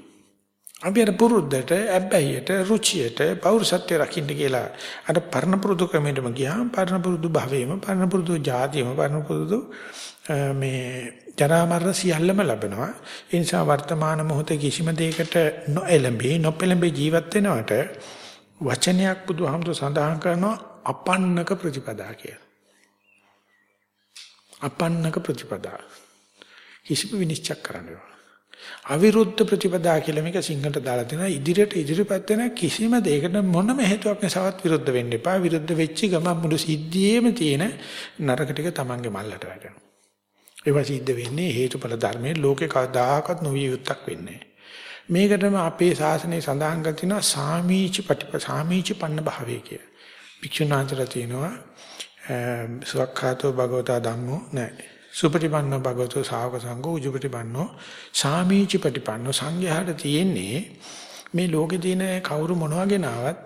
අපි අර පුරුද්දට, අබ්බැහියට, රුචියට, පෞරුෂත්වයට රකින්න කියලා අර පරණ පුරුදු ක්‍රමයටම ගියාම පරණ පුරුදු භවයේම පරණ පුරුදු જાතියම පරණ පුරුදු මේ ජරා මරණ සියල්ලම ලැබෙනවා. ඒ නිසා වර්තමාන මොහොතේ කිසිම දෙයකට නොඑළඹේ, නොපෙළඹේ ජීවත් වෙනවට වචනයක් බුදුහාමුදුර සඳහන් කරනවා අපන්නක ප්‍රතිපදා කියලා. අපන්නක ප්‍රතිපදා. කිසිම විනිශ්චය කරන්න බෑ. අවිරුද්ධ ප්‍රතිපදා කියලා මේක සිංහලට දාලා දෙනවා ඉදිරියට ඉදිරියපත් වෙන කිසිම දෙයකට මොනම හේතුවක් නැසවත් විරුද්ධ වෙන්න එපා විරුද්ධ වෙච්ච ගමන් මුළු සිද්ධියේම තියෙන නරක ටික Tamange මල්ලට වැටෙනවා ඒවා සිද්ධ වෙන්නේ හේතුඵල ධර්මයේ ලෝකේ කවදාකවත් නොවිය යුත්තක් වෙන්නේ මේකටම අපේ ශාසනයේ සඳහන් කර තිනවා සාමීච පටිප සාමීච පන්න භාවය කිය. භික්ෂුනාන්තර තියෙනවා සුවක්ඛාතෝ භගවතා ධම්මෝ නැහැ සුපටිපන්නෝ භගවතු ශාවක සංඝෝ උජුපටිපන්නෝ සාමීචි පටිපන්නෝ සංඝයාට තියෙන්නේ මේ ලෝකේ තියෙන කවුරු මොනවාගෙන ආවත්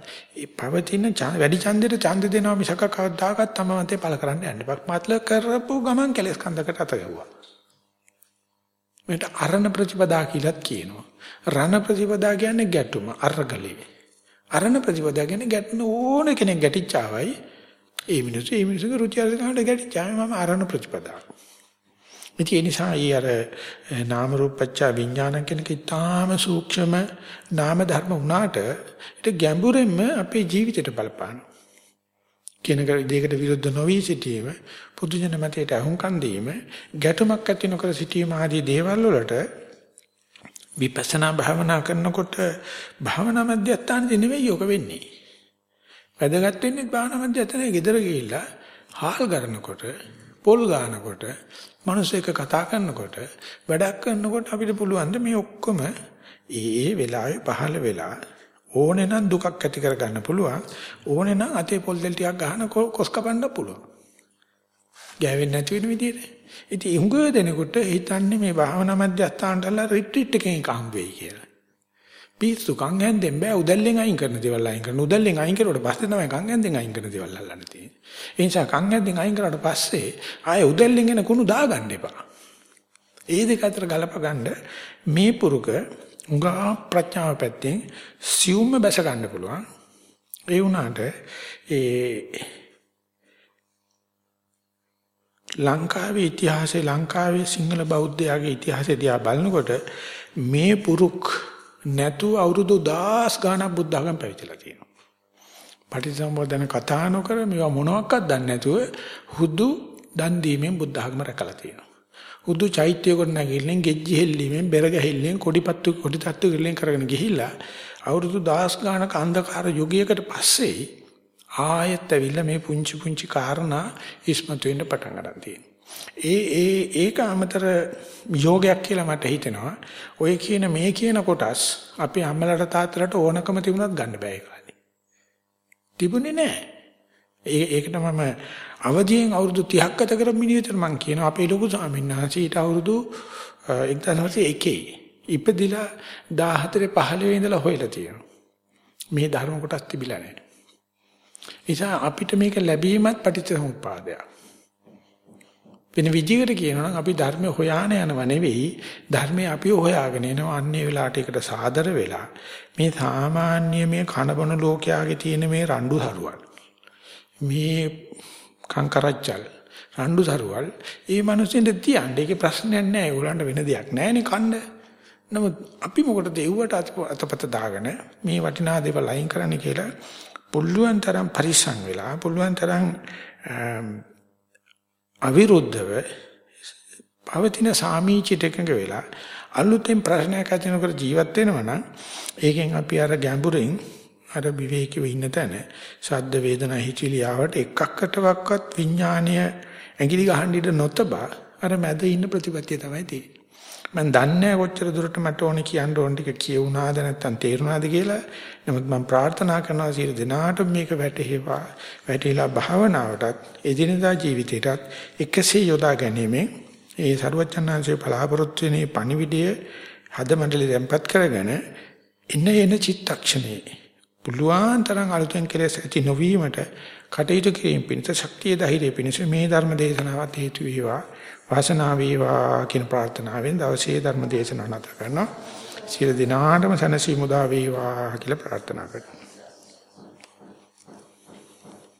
පවතින වැඩි ඡන්දෙට ඡන්ද දෙනවා මිසක කවදාකවත් තම මතේ පළ කරන්න යන්න බෑ. මත්ල කරපු ගමන් කෙලස් කන්දකට අත ගැව්වා. මේකට අරණ ප්‍රතිපදා කියලාත් කියනවා. රණ ප්‍රතිපදා කියන්නේ ගැටුම අරගලේ. අරණ ප්‍රතිපදා කියන්නේ ගැටුන ඕන කෙනෙක් ගැටිච්චාවයි ඒ මිනිස්සු ඒ මිනිස්සුගේ රුචි අරුචිකමට ගැටිච්චාම මම අරණ ප්‍රතිපදා. ඉතින් ඒ නිසා ඊ අර නාම රූපච්ඡ විඥාන කෙනක ඊටාම සූක්ෂම නාම ධර්ම වුණාට ඒක ගැඹුරෙන්ම අපේ ජීවිතයට බලපානවා. කෙනක දෙයකට විරුද්ධ නොවි සිටීම පුදු ජන මතයට අහුම්කන් දීම ගැටුමක් ඇති නොකර සිටීම ආදී දේවල් වලට විපස්සනා භාවනා කරනකොට භාවනා මධ්‍යස්ථානදී නෙවෙයි යෝග වෙන්නේ. වැදගත් වෙන්නේ භාවනා මධ්‍යස්ථානයේ ගෙදර ගිහිල්ලා හාල් ගන්නකොට පොල් ගන්නකොට මිනිස්සු එක කතා කරනකොට වැඩක් කරනකොට අපිට පුළුවන් මේ ඔක්කොම ඒ ඒ වෙලාවේ පහළ වෙලා ඕනේ නම් දුකක් ඇති කර ගන්න පුළුවන්. ඕනේ නම් අතේ පොල් දෙල් ටිකක් ගහන කොස් කපන්න පුළුවන්. ගෑවෙන්නේ නැති වෙන විදිහට ඉතින් උඟ දෙනකොට හිතන්නේ මේ භාවනා මධ්‍යස්ථානටලා රිට්‍රීට් එකෙන් කම් වෙයි කියලා. පිස්සු කන් හැන්දෙන් බෑ. උදැල්ලෙන් අයින් කරන දේවල් අයින් කරන. උදැල්ලෙන් අයින් කරුවට පස්සේ තමයි කන් හැන්දෙන් අයින් කරන දේවල් අල්ලන්න තියෙන්නේ. ඒ නිසා කන් හැන්දෙන් අයින් කරාට පස්සේ ආයේ උදැල්ලෙන් එන කුණු දාගන්න එපා. ඒ දෙක අතර ගලප ගන්න මේ පුරුක උගා ප්‍රඥාව පැත්තෙන් සියුම්ම බැස ගන්න පුළුවන්. ඒ වුණාට ඒ ලංකාවේ ඉතිහාසයේ ලංකාවේ සිංහල බෞද්ධයාගේ ඉතිහාසය දිහා බලනකොට මේ පුරුක් නැතුව අවුරුදු 10 ගාණක් බුද්ධ ධර්ම පැවිදිලා තියෙනවා. පටිච්චසමුප්පාදන කතා නොකර මේවා මොනවත් දන්නේ නැතුව හුදු දන් දීමෙන් බුද්ධ ධර්ම රැකලා තියෙනවා. හුදු චෛත්‍ය කොට නැගිල්ලෙන් ගෙජ්ජි හෙල්ලීමෙන් බෙර ගැහිල්ලෙන් කොඩිපත්තු කොඩිතත්තු ගිල්ලෙන් කරගෙන ගිහිල්ලා අවුරුදු 10 ගාණක අන්ධකාර යුගයකට පස්සේ ආයෙත් ඇවිල්ලා මේ පුංචි පුංචි කාරණා ඉස්මතු වෙන්න පටන් ගන්න තියෙනවා. ඒ ඒ ඒක අමතර යෝගයක් කියලා මට හිතෙනවා. ඔය කියන මේ කියන කොටස් අපි අම්මලට තාත්තලට ඕනකම තිබුණත් ගන්න බෑ ඒ කාලේ. තිබුණේ නෑ. ඒ ඒකට මම අවදියෙන් අවුරුදු 30ක් ගත කරපු මිනිහෙට මම කියනවා අපේ ලොකු ස්වාමීන් වහන්සේ ඊට අවුරුදු 1901 ඉපදිලා 14 15 ඉඳලා හොයලා තියෙනවා. මේ ධර්ම කොටස් තිබිලා නැහැ. නිසා අපිට මේක ලැබීමත් පටිච්චසමුප්පාදයක්. වෙන විදිහකට කියනවා නම් අපි ධර්මය හොයාන යනව නෙවෙයි ධර්මය අපි හොයාගෙන එනවා. අන්නේ වෙලාවට ඒකට සාදර වෙලා මේ සාමාන්‍ය මේ කනබන ලෝකයාගේ තියෙන මේ රණ්ඩු සරුවල් මේ කංකරච්චල් රණ්ඩු සරුවල් ඒ මිනිස්සුන්ට තියන්නේ. ඒකේ ප්‍රශ්නයක් නැහැ. ඒගොල්ලන්ට වෙන දෙයක් නැහැනේ කන්න. නමුත් අපි මොකටද එව්වට අතපත දාගෙන මේ වටිනා දේවල් අයින් කරන්න කියලා පුළුවන් තරම් පරිස්සම් වෙලා පුළුවන් තරම් අවිරුද්ධව පවතින සාමීචිත එකඟ වෙලා අලුතෙන් ප්‍රශ්නයක් ඇති නොකර ජීවත් වෙනවා නම් ඒකෙන් අපි අර ගැඹුරින් අර විවේකීව ඉන්න තැන ශබ්ද වේදනා හිචිලියාවට එකක්කටවත් විඥානීය ඇඟිලි ගහන්න ඉඳ නොතබා අර මැද ඉන්න ප්‍රතිපත්තිය තමයි තියෙන්නේ. මම දන්නේ කොච්චර දුරට මට ඕනේ කියන්න ඕන ටික කියුණාද නැත්නම් තේරුණාද කියලා. නමුත් මම ප්‍රාර්ථනා කරනවා සියලු දෙනාට මේක වැටහෙවා. වැටහිලා භාවනාවටත් එදිනදා ජීවිතයටත් එකසේ යොදා ගැනීමෙන් ඒ සරුවචනාංශයේ බලාපොරොත්තු වෙනේ පණිවිඩය හද මණ්ඩලෙ දැම්පත් කරගෙන ඉන්න එන චිත්තක්ෂණේ පුළුවන් තරම් අලුතෙන් කෙලෙස් ඇති නොවීමට කටයුතු කිරීම පිණිස ශක්තිය ධෛර්යය පිණිස මේ ධර්ම දේශනාවත් හේතු වේවා වාසනාව වේවා කියන ප්‍රාර්ථනාවෙන් දවසේ ධර්ම දේශනාව නැත කරනවා. සියලු දිනාටම සනසීමු දා වේවා කියලා ප්‍රාර්ථනා කරනවා.